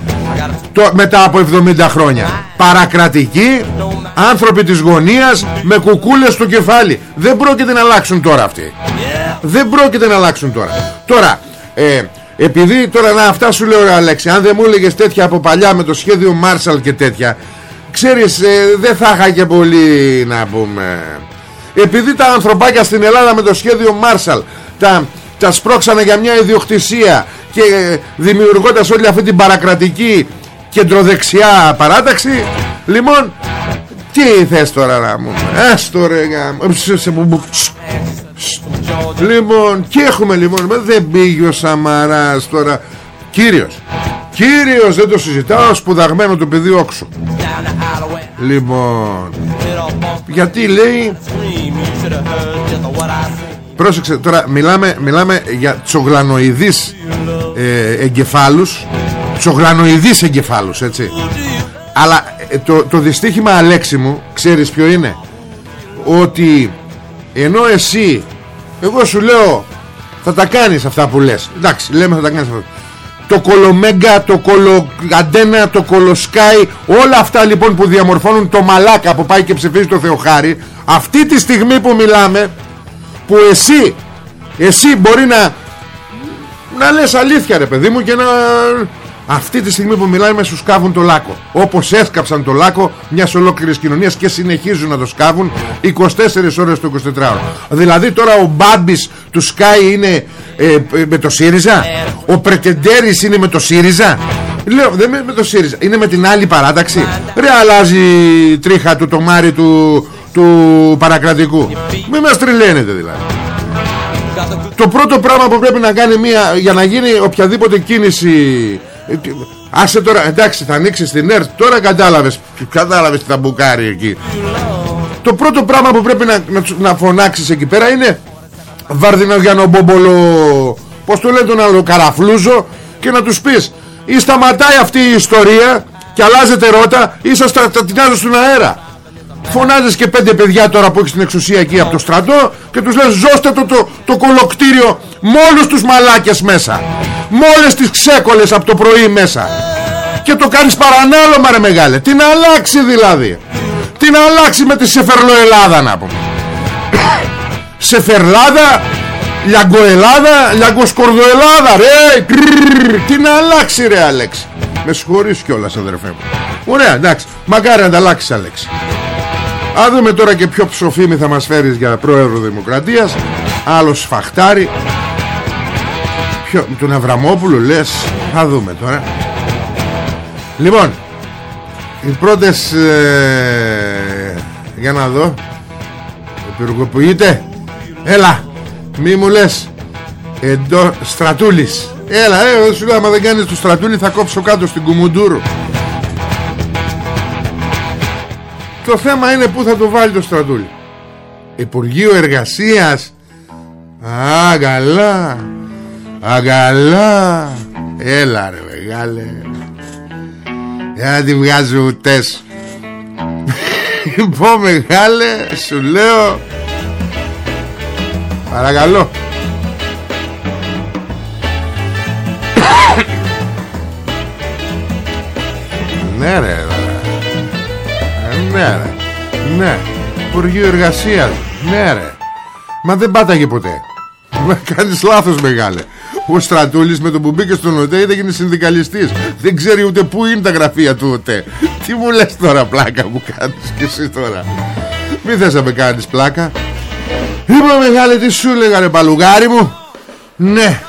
Το, μετά από 70 χρόνια. Παρακρατικοί άνθρωποι της γωνίας με κουκούλες στο κεφάλι. Δεν πρόκειται να αλλάξουν τώρα αυτοί. Δεν πρόκειται να αλλάξουν τώρα. Τώρα ε, επειδή τώρα να αυτά σου λέω Αλέξη Αν δεν μου έλεγε τέτοια από παλιά με το σχέδιο Marshall και τέτοια Ξέρεις ε, δεν θα είχα και πολύ να πούμε Επειδή τα ανθρωπάκια στην Ελλάδα με το σχέδιο Marshall Τα, τα σπρώξανε για μια ιδιοκτησία Και ε, δημιουργώντας όλη αυτή την παρακρατική κεντροδεξιά παράταξη Λοιπόν τι θες τώρα να μου Έστω ρε Λοιπόν και έχουμε λοιπόν Δεν πήγε ο Σαμαράς τώρα. Κύριος Κύριος δεν το συζητάω Σπουδαγμένο το παιδί όξο Λοιπόν Γιατί λέει Πρόσεξε τώρα μιλάμε, μιλάμε για τσογλανοειδείς ε, εγκεφάλους Τσογλανοειδείς εγκεφάλους έτσι. Αλλά ε, το, το δυστύχημα Αλέξη μου Ξέρεις ποιο είναι; Ότι ενώ εσύ Εγώ σου λέω Θα τα κάνεις αυτά που λες. Εντάξει λέμε θα τα κάνεις αυτά. Το κολομέγκα, το κολοαντένα, το κολοσκάι όλα αυτά λοιπόν που διαμορφώνουν το μαλάκα που πάει και ψηφίζει το Θεοχάρη αυτή τη στιγμή που μιλάμε που εσύ εσύ μπορεί να να λες αλήθεια ρε παιδί μου και να αυτή τη στιγμή που μιλάμε σου σκάβουν το λάκκο. Όπως έσκαψαν το λάκκο μιας ολόκληρης κοινωνίας και συνεχίζουν να το σκάβουν 24 ώρες το 24ωρο δηλαδή τώρα ο Μπάμπης του Σκάι είναι ε, με το ΣΥΡΙΖΑ; Ο Πρετεντέρης είναι με το ΣΥΡΙΖΑ; Λέω δεν με, με το ΣΥΡΙΖΑ Είναι με την άλλη παράταξη; Ρε αλλάζει τρίχα του το μάρι του, του παρακρατικού. Μην μας τριλαίνετε δηλαδή. Το πρώτο πράγμα που πρέπει να κάνει μια, Για να γίνει οποιαδήποτε κίνηση ε, Άσε τώρα εντάξει θα ανοίξεις την ΕΡΤ. Τώρα κατάλαβες Κατάλαβες τι θα μπουκάρει εκεί. Το πρώτο πράγμα που πρέπει να, να, να φωνάξεις εκεί πέρα είναι Βαρδινό Μπόμπολο. Πως το λένε τον άλλο Καραφλούζο Και να τους πεις Ή σταματάει αυτή η ιστορία Και αλλάζετε ρότα Ή σας τα, τα τεινάζω στον αέρα Φωνάζεις και πέντε παιδιά τώρα που έχεις την εξουσία εκεί από το στρατό Και τους λες ζώστε το, το, το κολοκτήριο Με όλους τους μαλάκες μέσα Με όλες τις ξέκολες από το πρωί μέσα Και το κάνεις παρανάλωμα ρε μεγάλε. Την αλλάξει δηλαδή. Την αλλάξει με τη Σεφερλοελάδα να πούμε. *coughs* Σεφερλάδα Λιαγκοελάδα Λιαγκοσκορδοελάδα ρε Τι να αλλάξει ρε Αλέξη Με συγχωρείς κιόλας αδερφέ μου. Ωραία εντάξει. Μακάρι να τα αλλάξεις Αλέξη Α δούμε τώρα και ποιο ψοφίμι θα μας φέρεις για πρόεδρο Δημοκρατίας. Άλλος σφαχτάρι Ποιο, Τον Αβραμόπουλο λες. Θα δούμε τώρα. Λοιπόν Οι πρώτες ε, Για να δω. Επιρρογοποιείται Έλα Μη μου λες. Εντό στρατούλης. Έλα ε, σου λέω άμα δεν κάνεις το στρατούλη θα κόψω κάτω στην Κουμουντούρου Το θέμα είναι που θα το βάλει το στρατούλι. Υπουργείο Εργασίας. Α, καλά. Α, Έλα ρε μεγάλε. Για να τη βγάζω ουτές Πω μεγάλε Σου λέω. Παρακαλώ. Ναι ρε Ναι ρε. Ναι. Υπουργείο Εργασίας. Ναι ρε. Μα δεν πάταγε ποτέ. Μα κάνεις λάθος μεγάλε. Ο Στρατούλης με το που μπήκε στον ΟΤΕ είδε γίνει συνδικαλιστής. Δεν ξέρει ούτε πού είναι τα γραφεία του ΟΤΕ. Τι μου λες τώρα πλάκα που κάνεις και εσύ τώρα. Μη θες να με κάνεις πλάκα. Είπα μεγάλε τι σου έλεγα ρε παλουγάρι μου; Ναι.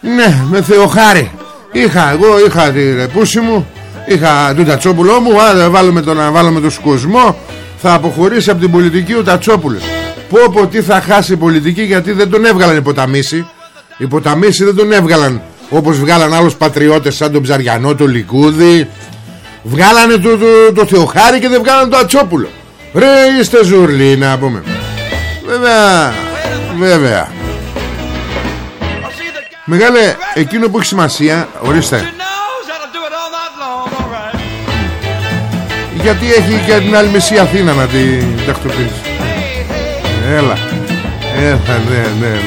Ναι με θεοχάρη. Είχα εγώ είχα τη ρεπούση μου Είχα τον τατσόπουλό μου Α βάλουμε τον, να βάλουμε τον σκοσμό Θα αποχωρήσει από την πολιτική ο τατσόπουλος. Πω πω τι θα χάσει η πολιτική Γιατί δεν τον έβγαλαν υποταμίση Υποταμίση δεν τον έβγαλαν Όπως βγάλαν άλλους πατριώτες σαν τον Ψαριανό Το Λικούδη. Βγάλανε το, το, το, το Θεοχάρη και δεν βγάλανε το Ατσόπουλο Ρε είστε ζουρλί να πούμε. Βέβαια Βέβαια. Μεγάλε εκείνο που έχει σημασία Ορίστε Γιατί έχει και την άλλη μισή Αθήνα να την τακτοποιήσει Έλα. Έλα ναι ναι ναι.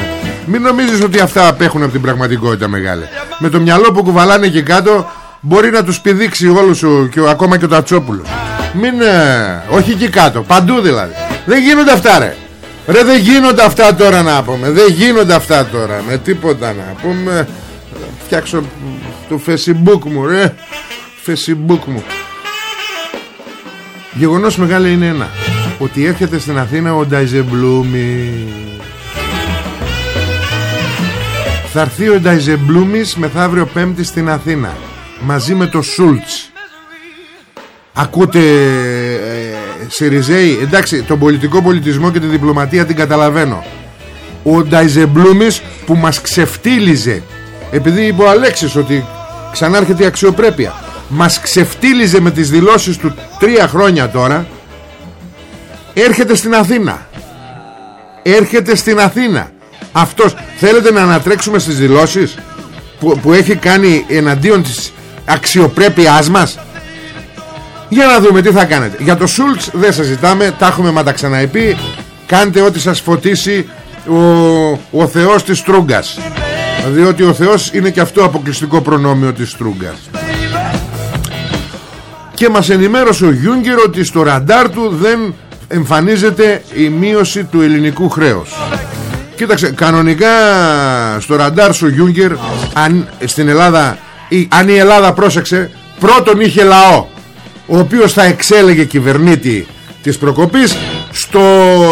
Μην νομίζεις ότι αυτά απέχουν από την πραγματικότητα μεγάλε Με το μυαλό που κουβαλάνε εκεί κάτω Μπορεί να τους πηδήξει όλους σου και ακόμα και ο Τατσόπουλος. Μην ε, Όχι εκεί κάτω Παντού δηλαδή. Δεν γίνονται αυτά ρε. Ρε δεν γίνονται αυτά τώρα να πούμε. Δεν γίνονται αυτά τώρα. Με τίποτα να πούμε. Φτιάξω το facebook μου ρε. Facebook μου Γεγονός μεγάλο είναι ένα Ότι έρχεται στην Αθήνα ο Νταϊζεμπλούμι Θα έρθει ο Νταϊζεμπλούμις Μεθαύριο πέμπτη στην Αθήνα Μαζί με το Σούλτς. Ακούτε ε, Σιριζέη; Εντάξει τον πολιτικό πολιτισμό και τη διπλωματία την καταλαβαίνω. Ο Νταϊζεμπλούμις που μας ξεφτύλιζε Επειδή είπε ο Αλέξης ότι ξανάρχεται η αξιοπρέπεια μας ξεφτύλιζε με τις δηλώσεις του τρία χρόνια τώρα. Έρχεται στην Αθήνα. Έρχεται στην Αθήνα. Αυτός θέλετε να ανατρέξουμε στις δηλώσεις που, που έχει κάνει εναντίον της αξιοπρέπειάς μας; Για να δούμε τι θα κάνετε. Για το Σούλτς δεν σας ζητάμε τα έχουμε μα τα ξαναεπεί κάντε ό,τι σας φωτίσει ο, ο Θεός της Τρούγκας διότι ο Θεός είναι και αυτό αποκλειστικό προνόμιο της Τρούγκας και μας ενημέρωσε ο Γιούγκερ ότι στο ραντάρ του δεν εμφανίζεται η μείωση του ελληνικού χρέους. Κοίταξε, κανονικά στο ραντάρ σου Γιούγκερ αν, στην Ελλάδα, η, αν η Ελλάδα πρόσεξε πρώτον είχε λαό ο οποίος θα εξέλεγε κυβερνήτη της προκοπής στο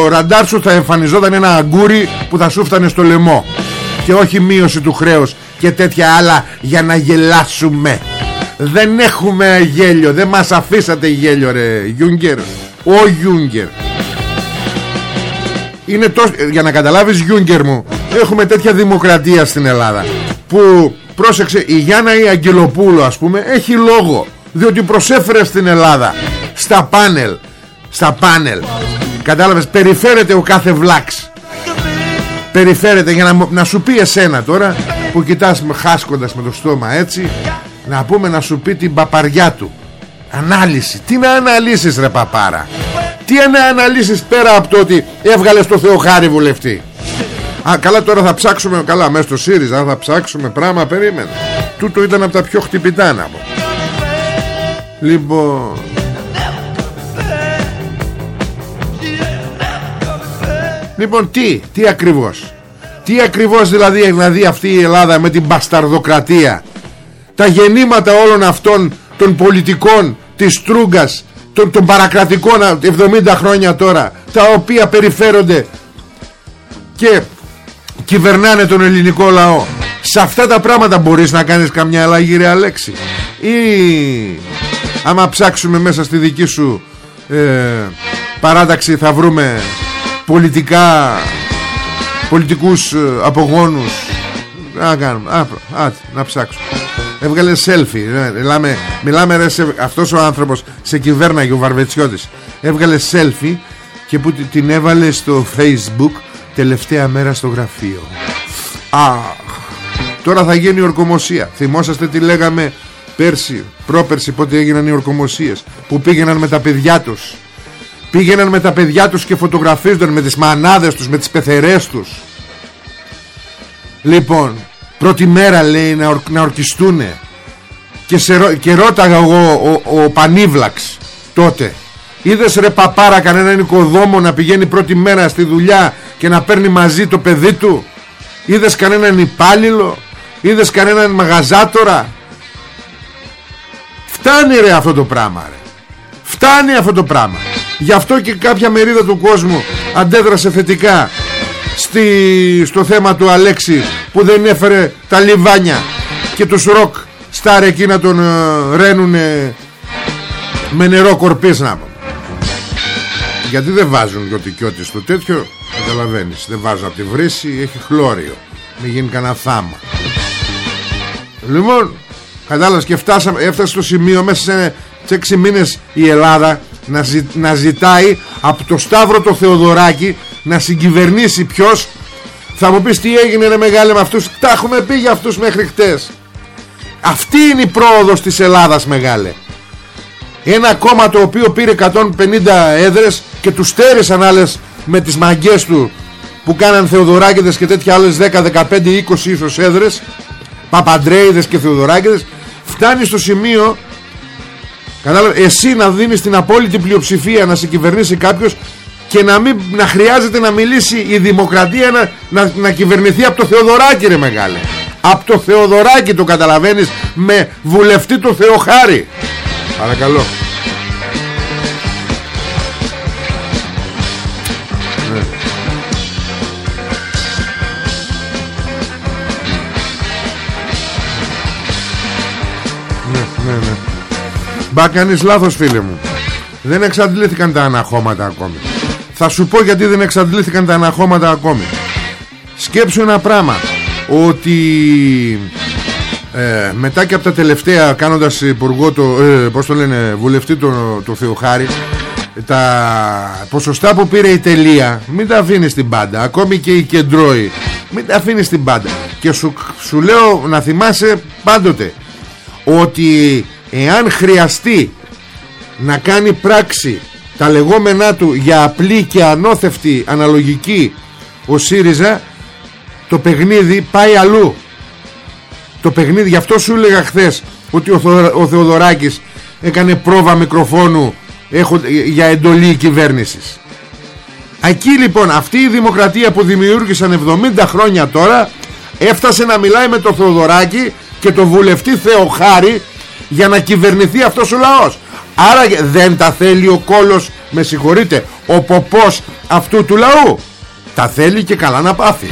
ραντάρ σου θα εμφανιζόταν ένα αγκούρι που θα σου φτανε στο λαιμό. Και όχι μείωση του χρέους και τέτοια άλλα για να γελάσουμε δεν έχουμε γέλιο Δεν μας αφήσατε γέλιο ρε Γιούγκερ. Ο Γιούγκερ. Είναι τόσο Για να καταλάβεις Γιούγκερ μου Έχουμε τέτοια δημοκρατία στην Ελλάδα Που πρόσεξε η Γιάννα η Αγγελοπούλου ας πούμε Έχει λόγο Διότι προσέφερε στην Ελλάδα Στα πάνελ Στα πάνελ. Κατάλαβες περιφέρεται ο κάθε βλάξ. Περιφέρεται για να, να σου πει εσένα τώρα Που κοιτάς χάσκοντας με το στόμα έτσι να πούμε να σου πει την παπαριά του. Ανάλυση. Τι να αναλύσεις ρε παπάρα; Τι να αναλύσεις πέρα από το ότι Έβγαλες το Θεοχάρη βουλευτή; Α, καλά τώρα θα ψάξουμε Καλά μέσα στο ΣΥΡΙΖΑ θα ψάξουμε πράγμα Περίμενε. Τούτο ήταν από τα πιο χτυπητά να πω. Λοιπόν. Λοιπόν τι Τι ακριβώς; Τι ακριβώς δηλαδή δηλαδή αυτή η Ελλάδα Με την μπασταρδοκρατία; Τα γεννήματα όλων αυτών των πολιτικών της Τρούγκας των, των παρακρατικών 70 χρόνια τώρα τα οποία περιφέρονται και κυβερνάνε τον ελληνικό λαό. Σε αυτά τα πράγματα μπορείς να κάνεις καμιά αλλαγή ρε Αλέξη. Ή άμα ψάξουμε μέσα στη δική σου ε, παράταξη θα βρούμε πολιτικά πολιτικούς ε, απογόνους. Να κάνουμε α, να ψάξουμε Έβγαλε selfie. Μιλάμε, μιλάμε ρε σε, Αυτός ο άνθρωπος σε κυβέρναγε ο Βαρβετσιώτης. Έβγαλε selfie Και που την έβαλε στο facebook Τελευταία μέρα στο γραφείο. Α, Τώρα θα γίνει η ορκομοσία. Θυμόσαστε τι λέγαμε Πέρσι, πρόπερσι πότε έγιναν οι ορκομοσίες Που πήγαιναν με τα παιδιά τους. Πήγαιναν με τα παιδιά τους και φωτογραφίζονταν Με τις μανάδες τους, με τις πεθερές τους. Λοιπόν Πρώτη μέρα λέει να, ορ, να ορκιστούνε. Και, σε, και ρώταγα εγώ ο, ο, Πανίβλαξ τότε Είδες ρε παπάρα κανέναν οικοδόμο να πηγαίνει πρώτη μέρα στη δουλειά και να παίρνει μαζί το παιδί του; Είδες κανέναν υπάλληλο; Είδες κανέναν μαγαζάτορα; Φτάνει ρε αυτό το πράγμα ρε. Φτάνει αυτό το πράγμα. Γι' αυτό και κάποια μερίδα του κόσμου αντέδρασε θετικά στη, στο θέμα του Αλέξη που δεν έφερε τα λιβάνια και τους ροκ στάρ εκεί να τον ε, ρένουνε με νερό κορπής να γιατί δεν βάζουν το τικιώτη στο τέτοιο καταλαβαίνεις. Δεν βάζουν από τη βρύση έχει χλώριο. Μην γίνει κανένα θάμα. Λοιπόν κατάλαβες και φτάσαμε, έφτασε στο σημείο μέσα σε 6 μήνες η Ελλάδα να, να ζητάει από το Σταύρο το Θεοδωράκη να συγκυβερνήσει ποιος. Θα μου πεις τι έγινε ρε μεγάλε με αυτούς. Τα έχουμε πει για αυτούς μέχρι χτες. Αυτή είναι η πρόοδος της Ελλάδας μεγάλε. Ένα κόμμα το οποίο πήρε 150 έδρες και τους στέρισαν άλλες με τις μαγκές του που κάναν Θεοδωράκηδες και τέτοια άλλες 10, 15, 20 ίσως έδρες Παπαντρέιδες και Θεοδωράκηδες φτάνει στο σημείο Κατάλαβε, εσύ να δίνεις την απόλυτη πλειοψηφία να σε κυβερνήσει κάποιος και να, μην, να χρειάζεται να μιλήσει η δημοκρατία να, να, να κυβερνηθεί από το Θεοδωράκη ρε μεγάλε από το Θεοδωράκη το καταλαβαίνεις με βουλευτή του Θεοχάρη παρακαλώ ναι. Ναι, ναι, ναι. Μπα κάνεις λάθος φίλε μου Δεν εξαντλήθηκαν τα αναχώματα ακόμη Θα σου πω γιατί δεν εξαντλήθηκαν τα αναχώματα ακόμη. Σκέψου ένα πράγμα Ότι ε, μετά και από τα τελευταία κάνοντας υπουργό το, ε, πώς το λένε, βουλευτή το, το Θεοχάρη τα ποσοστά που πήρε η τελεία μην τα αφήνεις στην πάντα. Ακόμη και η κεντρώη μην τα αφήνεις στην πάντα. Και σου, σου λέω να θυμάσαι πάντοτε ότι εάν χρειαστεί να κάνει πράξη τα λεγόμενά του για απλή και ανώθευτη αναλογική ο ΣΥΡΙΖΑ το παιχνίδι πάει αλλού. Το παιχνίδι γι' αυτό σου έλεγα χθες ότι ο, ο Θεοδωράκης έκανε πρόβα μικροφόνου έχω, για εντολή κυβέρνησης. Εκεί λοιπόν αυτή η δημοκρατία που δημιούργησαν 70 χρόνια τώρα έφτασε να μιλάει με το Θεοδωράκη και το βουλευτή Θεοχάρη για να κυβερνηθεί αυτός ο λαός άρα δεν τα θέλει ο κόλος. Με συγχωρείτε ο ποπός αυτού του λαού. Τα θέλει και καλά να πάθει.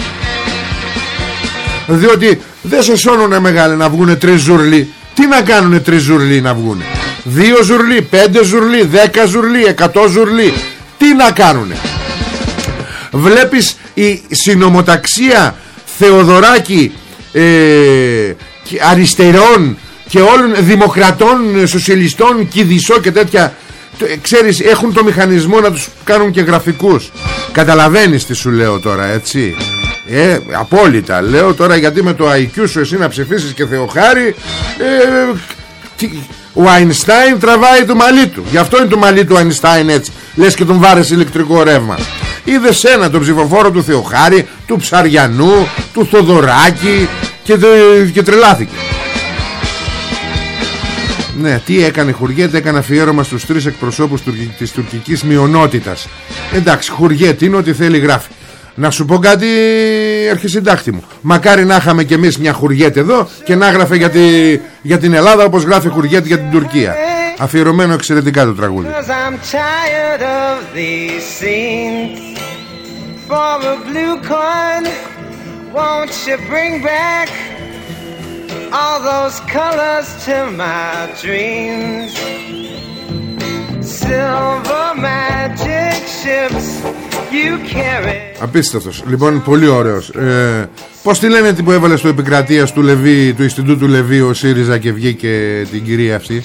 Διότι δεν σε σώνουνε μεγάλε να βγούνε τρεις ζουρλοί. Τι να κάνουνε τρεις ζουρλοί να βγούνε; Δύο ζουρλοί, πέντε ζουρλοί, δέκα ζουρλοί, εκατό ζουρλοί. Τι να κάνουνε; Βλέπεις η συνομοταξία Θεοδωράκη ε, αριστερών και όλων δημοκρατών, σοσιαλιστών, κηδισό και τέτοια ε, ξέρεις έχουν το μηχανισμό να τους κάνουν και γραφικούς. Καταλαβαίνεις τι σου λέω τώρα έτσι; Ε, απόλυτα. Λέω τώρα γιατί με το IQ σου εσύ να ψηφίσεις και Θεοχάρη ε, ο Αϊνστάιν τραβάει το μαλλί του. Γι' αυτό είναι το μαλλί του Αϊνστάιν έτσι. Λες και τον βάρεσε ηλεκτρικό ρεύμα. Είδες ένα τον ψηφοφόρο του Θεοχάρη του Ψαριανού του Θοδωράκη και, και τρελάθηκε ναι, τι έκανε Χουριέτε, έκανε αφιέρωμα στους τρεις εκπροσώπους της τουρκικής μειονότητας. Εντάξει, Χουριέτε είναι ό,τι θέλει γράφει. Να σου πω κάτι αρχισυντάκτη μου. Μακάρι να είχαμε κι εμείς μια Χουριέτε εδώ και να έγραφε για, για την Ελλάδα όπως γράφει Χουριέτε για την Τουρκία. Αφιερωμένο εξαιρετικά το τραγούδι. all those colors to my dreams. Silver magic ships you carry. Απίστευτος. Λοιπόν, πολύ ωραίος. Ε, πώς τη λένε τι που έβαλε στο επικρατείας του Λεβί, του Ινστιτούτου Λεβί ο ΣΥΡΙΖΑ και βγήκε την κυρία αυτή;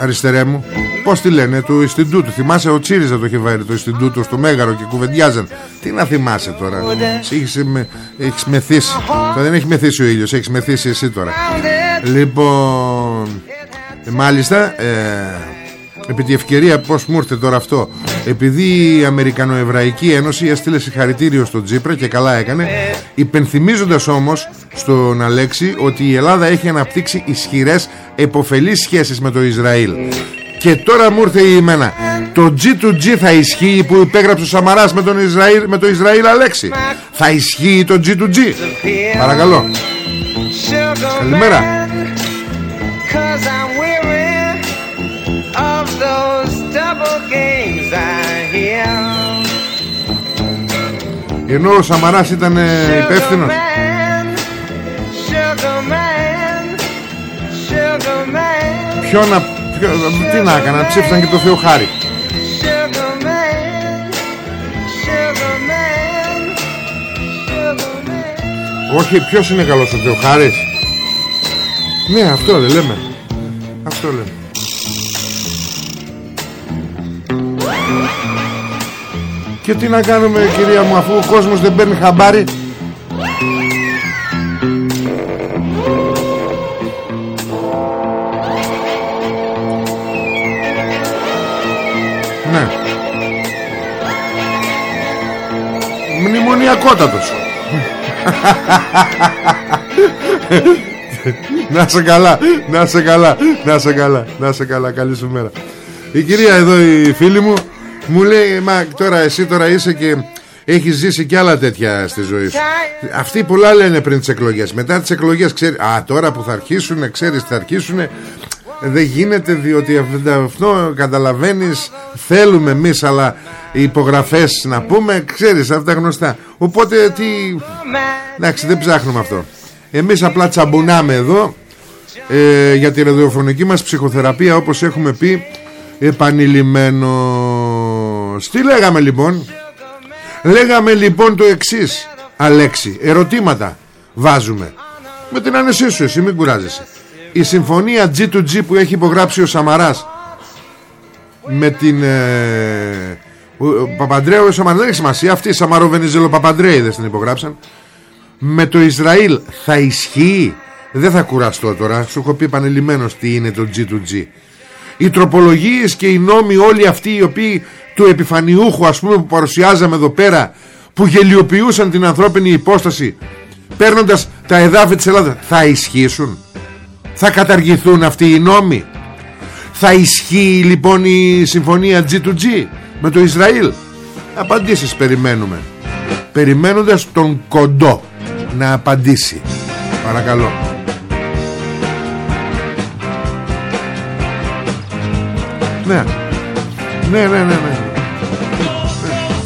Αριστερέ μου. Πώς τη λένε, του Ινστιτούτου. Θυμάσαι ο Τσίριζα το είχε βάλει το Ινστιτούτο στο Μέγαρο και κουβεντιάζαν. Τι να θυμάσαι τώρα. Έχεις, με, έχεις μεθύσει. Δεν έχει μεθύσει ο ήλιος, έχεις μεθύσει εσύ τώρα. Λοιπόν, ε, μάλιστα, ε, επί τη ευκαιρία πως μου ήρθε τώρα αυτό επειδή η Αμερικανοεβραϊκή Ένωση έστειλε συγχαρητήριο στον Τζίπρα και καλά έκανε υπενθυμίζοντας όμως στον Αλέξη ότι η Ελλάδα έχει αναπτύξει ισχυρές εποφελείς σχέσεις με το Ισραήλ και τώρα μου ήρθε η ημένα Το G2G θα ισχύει που υπέγραψε ο Σαμαράς με, τον Ισραήλ, με το Ισραήλ Αλέξη. Θα ισχύει το G2G Παρακαλώ. Καλημέρα. Ενώ ο Σαμαράς ήταν υπεύθυνος. Ποιο να τι να έκανα, ψήφισαν και το Θεό Χάρη. Όχι, ποιος είναι καλός ο Θεοχάρης Ναι, αυτό δεν λέμε Αυτό λέμε Και τι να κάνουμε κυρία μου Αφού ο κόσμος δεν παίρνει χαμπάρι; Μνημονιακότατος. να σε καλά, να σε καλά, να σε καλά, να σε καλά, καλή σου μέρα. Η κυρία εδώ η φίλη μου Μου λέει μα τώρα εσύ τώρα είσαι και έχεις ζήσει και άλλα τέτοια στη ζωή σου. Αυτοί πολλά λένε πριν τις εκλογές. Μετά τις εκλογές ξέρει. Α, τώρα που θα αρχίσουν, ξέρεις τι θα αρχίσουν. Δεν γίνεται διότι αυτό καταλαβαίνεις. Θέλουμε εμείς, αλλά οι υπογραφές να πούμε, ξέρεις αυτά γνωστά. Οπότε τι. Εντάξει, δεν ψάχνουμε αυτό. Εμείς απλά τσαμπουνάμε εδώ ε, για τη ραδιοφωνική μας ψυχοθεραπεία όπως έχουμε πει επανειλημμένο τι λέγαμε λοιπόν; Λέγαμε λοιπόν το εξής Αλέξη ερωτήματα βάζουμε με την άνεσή σου εσύ μην κουράζεσαι η συμφωνία G2G που έχει υπογράψει ο Σαμαράς με την ε, ο, ο Παπαντρέου ο Σαμαράς δεν έχει σημασία. Αυτοί οι Σαμαροβενιζέλο Παπαντρέοι δεν την υπογράψαν. Με το Ισραήλ θα ισχύει. Δεν θα κουραστώ τώρα. Σου έχω πει επανελειμμένος τι είναι το G2G Οι τροπολογίες και οι νόμοι όλοι αυτοί οι οποίοι Του επιφανιούχου ας πούμε που παρουσιάζαμε εδώ πέρα Που γελιοποιούσαν την ανθρώπινη υπόσταση Παίρνοντας τα εδάφη της Ελλάδας Θα ισχύσουν Θα καταργηθούν αυτοί οι νόμοι; Θα ισχύει λοιπόν η συμφωνία G2G Με το Ισραήλ; Απαντήσεις περιμένουμε Περιμένοντας τον κοντό Να απαντήσει Παρακαλώ Ναι. ναι. Ναι, ναι, ναι, ναι.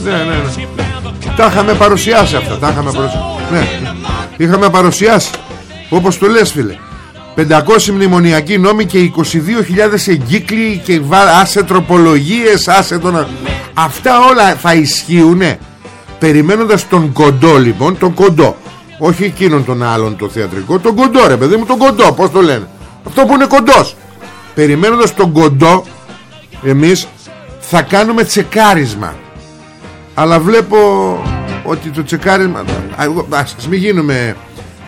Ναι, ναι, ναι. Τα είχαμε παρουσιάσει αυτά. Τα είχαμε παρουσιάσει. Ναι. Είχαμε παρουσιάσει. Όπως το λες φίλε. 500 μνημονιακοί νόμοι και 22.000 εγκύκλοι και άσε τροπολογίες, άσε τον... Αυτά όλα θα ισχύουνε. Περιμένοντας τον κοντό λοιπόν, τον κοντό. Όχι εκείνον τον άλλον το θεατρικό, τον κοντό ρε παιδί μου, τον κοντό, πώς το λένε. Αυτό που είναι κοντός. Περιμένοντας τον κοντό εμείς θα κάνουμε τσεκάρισμα αλλά βλέπω ότι το τσεκάρισμα ας μην γίνουμε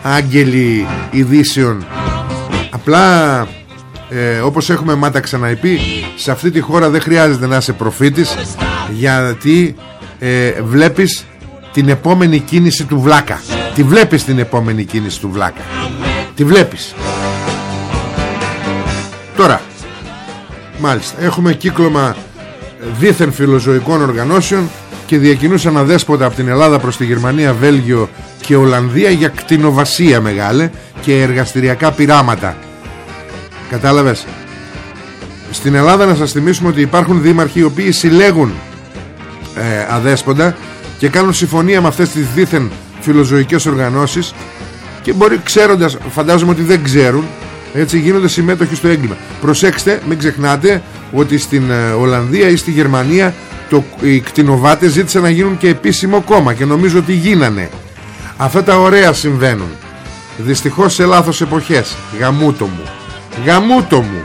άγγελοι ειδήσεων απλά ε, όπως έχουμε μάτα ξαναειπεί σε αυτή τη χώρα δεν χρειάζεται να είσαι προφήτης γιατί ε, βλέπεις την επόμενη κίνηση του βλάκα τη βλέπεις την επόμενη κίνηση του βλάκα τη βλέπεις τώρα Μάλιστα. Έχουμε κύκλωμα δίθεν φιλοζωικών οργανώσεων και διακινούσαν αδέσποτα από την Ελλάδα προς τη Γερμανία, Βέλγιο και Ολλανδία για κτηνοβασία μεγάλε και εργαστηριακά πειράματα. Κατάλαβες; Στην Ελλάδα να σας θυμίσουμε ότι υπάρχουν δήμαρχοι οι οποίοι συλλέγουν ε, αδέσποτα και κάνουν συμφωνία με αυτές τις δίθεν φιλοζωικές οργανώσεις και μπορεί ξέροντας, φαντάζομαι ότι δεν ξέρουν έτσι γίνονται συμμέτοχοι στο έγκλημα. Προσέξτε μην ξεχνάτε ότι στην ε, Ολλανδία ή στη Γερμανία το, οι κτηνοβάτες ζήτησαν να γίνουν και επίσημο κόμμα και νομίζω ότι γίνανε. Αυτά τα ωραία συμβαίνουν. Δυστυχώς σε λάθος εποχές. Γαμούτο μου γαμούτο μου.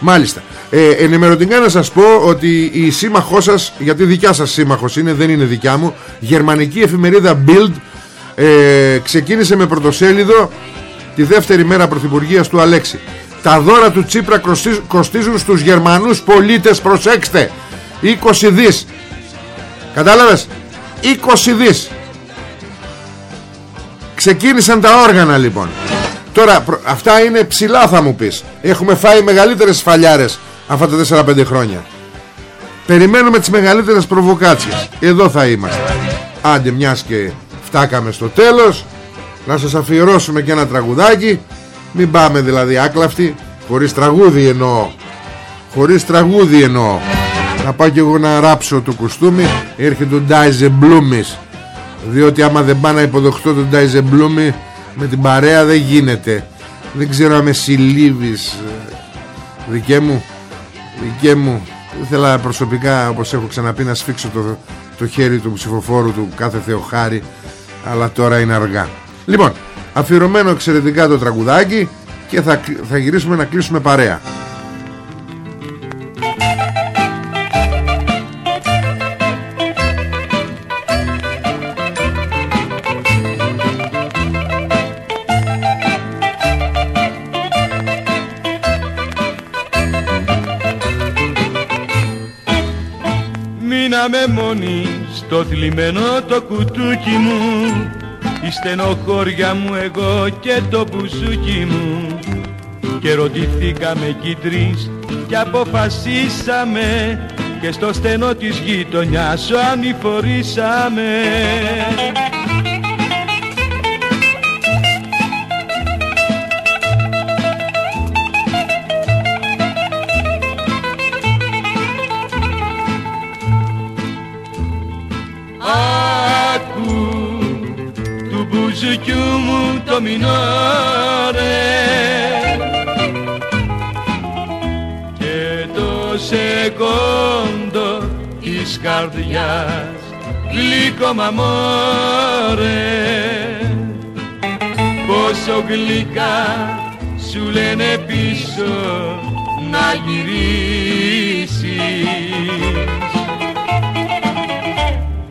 Μάλιστα. Ε, ενημερωτικά να σας πω ότι η σύμμαχός σας γιατί δικιά σας σύμμαχος είναι δεν είναι δικιά μου γερμανική εφημερίδα Bild ε, ξεκίνησε με πρωτοσέλιδο τη δεύτερη μέρα πρωθυπουργίας του Αλέξη. Τα δώρα του Τσίπρα κοστίζουν στους Γερμανούς πολίτες προσέξτε 20 δις. Κατάλαβες; 20 δις ξεκίνησαν τα όργανα λοιπόν. Τώρα αυτά είναι ψηλά θα μου πεις. Έχουμε φάει μεγαλύτερες φαλιάρες αυτά τα 4-5 χρόνια. Περιμένουμε τις μεγαλύτερες προβοκάτσιες. Εδώ θα είμαστε. Άντε μιας και φτάκαμε στο τέλος να σας αφιερώσουμε και ένα τραγουδάκι. Μην πάμε δηλαδή άκλαυτοι. Χωρίς τραγούδι εννοώ. Χωρίς τραγούδι εννοώ. Θα πάω και εγώ να ράψω το κουστούμι. Έρχεται το Ντάιζε Μπλούμις διότι άμα δεν πάω να υποδοχτώ τον Ντάιζε Μπλούμι με την παρέα δεν γίνεται. Δεν ξέρω αν με συλλήβεις δικέ μου δικέ μου. Ήθελα προσωπικά όπως έχω ξαναπεί να σφίξω το, το χέρι του ψηφοφόρου του κάθε Θεοχάρη αλλά τώρα είναι αργά. Λοιπόν αφιερωμένο εξαιρετικά το τραγουδάκι και θα, θα γυρίσουμε να κλείσουμε παρέα Μείναμε μόνοι στο θλιμμένο το κουτούκι μου. Η στενοχώρια μου εγώ και το μπουζούκι μου. Και ρωτηθήκαμε εκεί τρεις και αποφασίσαμε και στο στενό της γειτονιάς ανηφορήσαμε του μπουζουκιού μου το μινόρε και το σεκόντο της καρδιάς γλυκό μαμόρε πόσο γλυκά σου λένε πίσω να γυρίσεις.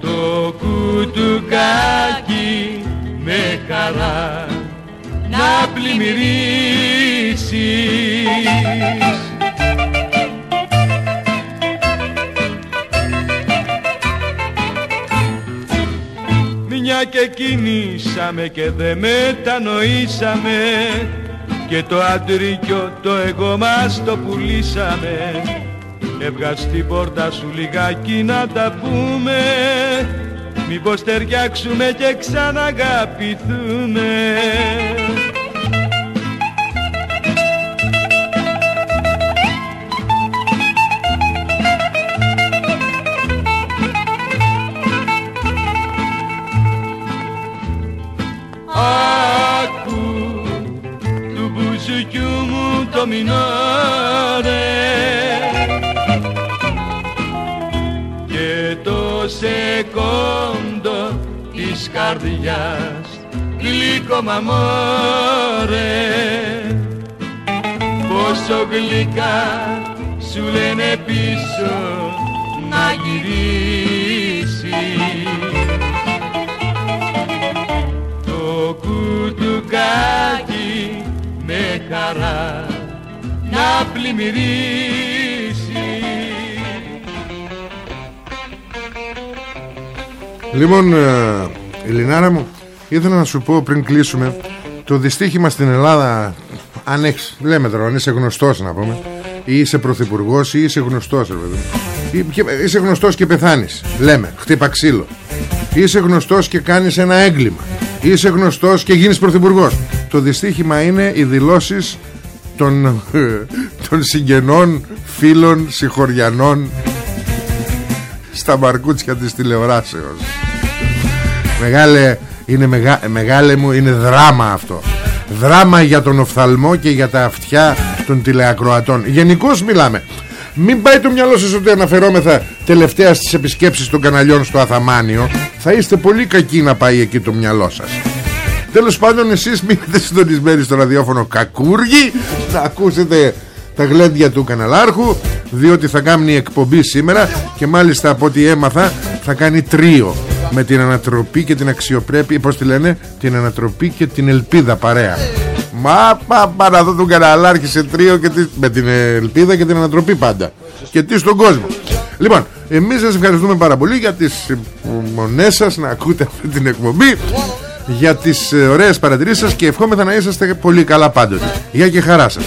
Το κουτουκάκι με χαρά να πλημμυρίσεις. Μια και κινήσαμε και δε μετανοήσαμε και το αντρίκιο το εγώ μας το πουλήσαμε. Έβγα στην πόρτα σου λιγάκι να τα πούμε Μήπως ταιριάξουμε και ξαναγαπηθούμε; Άκου του μπουζουκιού μου το μινόρε καρδιάς γλυκό μαμόρε πόσο γλυκά σου λένε πίσω να γυρίσεις. Το κουτουκάκι με χαρά να πλημμυρίσεις. Λοιπόν, ε, Ελληνάρα μου, ήθελα να σου πω πριν κλείσουμε το δυστύχημα στην Ελλάδα. Αν έχεις, λέμε τώρα, αν είσαι γνωστός να πούμε, ή είσαι πρωθυπουργός ή είσαι γνωστός, ρε παιδί μου. Ή και- Είσαι γνωστός και πεθάνεις. Λέμε, χτύπα ξύλο. Είσαι γνωστός και κάνεις ένα έγκλημα. Είσαι γνωστός και γίνεις πρωθυπουργός. Το δυστύχημα είναι οι δηλώσεις των, *laughs* των συγγενών, φίλων, συγχωριανών στα μαρκούτσια της τηλεοράσεως. Μεγάλε, είναι μεγα, μεγάλε μου, είναι δράμα αυτό. Δράμα για τον οφθαλμό και για τα αυτιά των τηλεακροατών. Γενικώς μιλάμε. Μην πάει το μυαλό σας ότι αναφερόμεθα τελευταία στις επισκέψεις των καναλιών στο Αθαμάνιο. Θα είστε πολύ κακοί να πάει εκεί το μυαλό σας. Τέλος πάντων εσείς *laughs* μείνετε συντονισμένοι στο ραδιόφωνο Κακούργη να ακούσετε τα γλέντια του καναλάρχου διότι θα κάνει εκπομπή σήμερα και μάλιστα από ό,τι έμαθα θα κάνει τρίο με την ανατροπή και την αξιοπρέπεια πώς τη λένε την ανατροπή και την ελπίδα παρέα Μα πά, πά να δω τον καναλάρχη σε τρίο και τι, με την ελπίδα και την ανατροπή πάντα και τι στον κόσμο Λοιπόν, εμείς σας ευχαριστούμε πάρα πολύ για τις μονές σας να ακούτε αυτή την εκπομπή για τις ε, ωραίες παρατηρήσεις σας και ευχόμεθα να είσαστε πολύ καλά πάντοτε. Γεια και χαρά σας.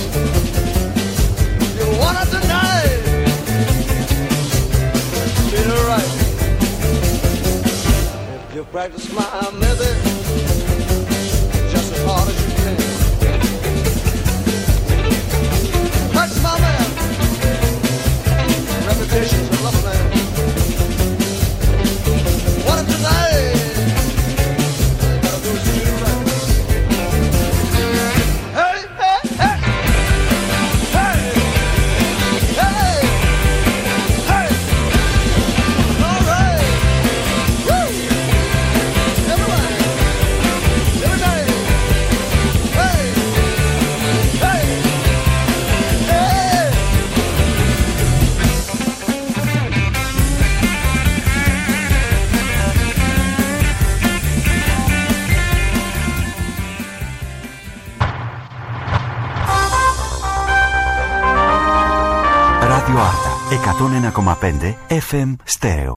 FM Stereo.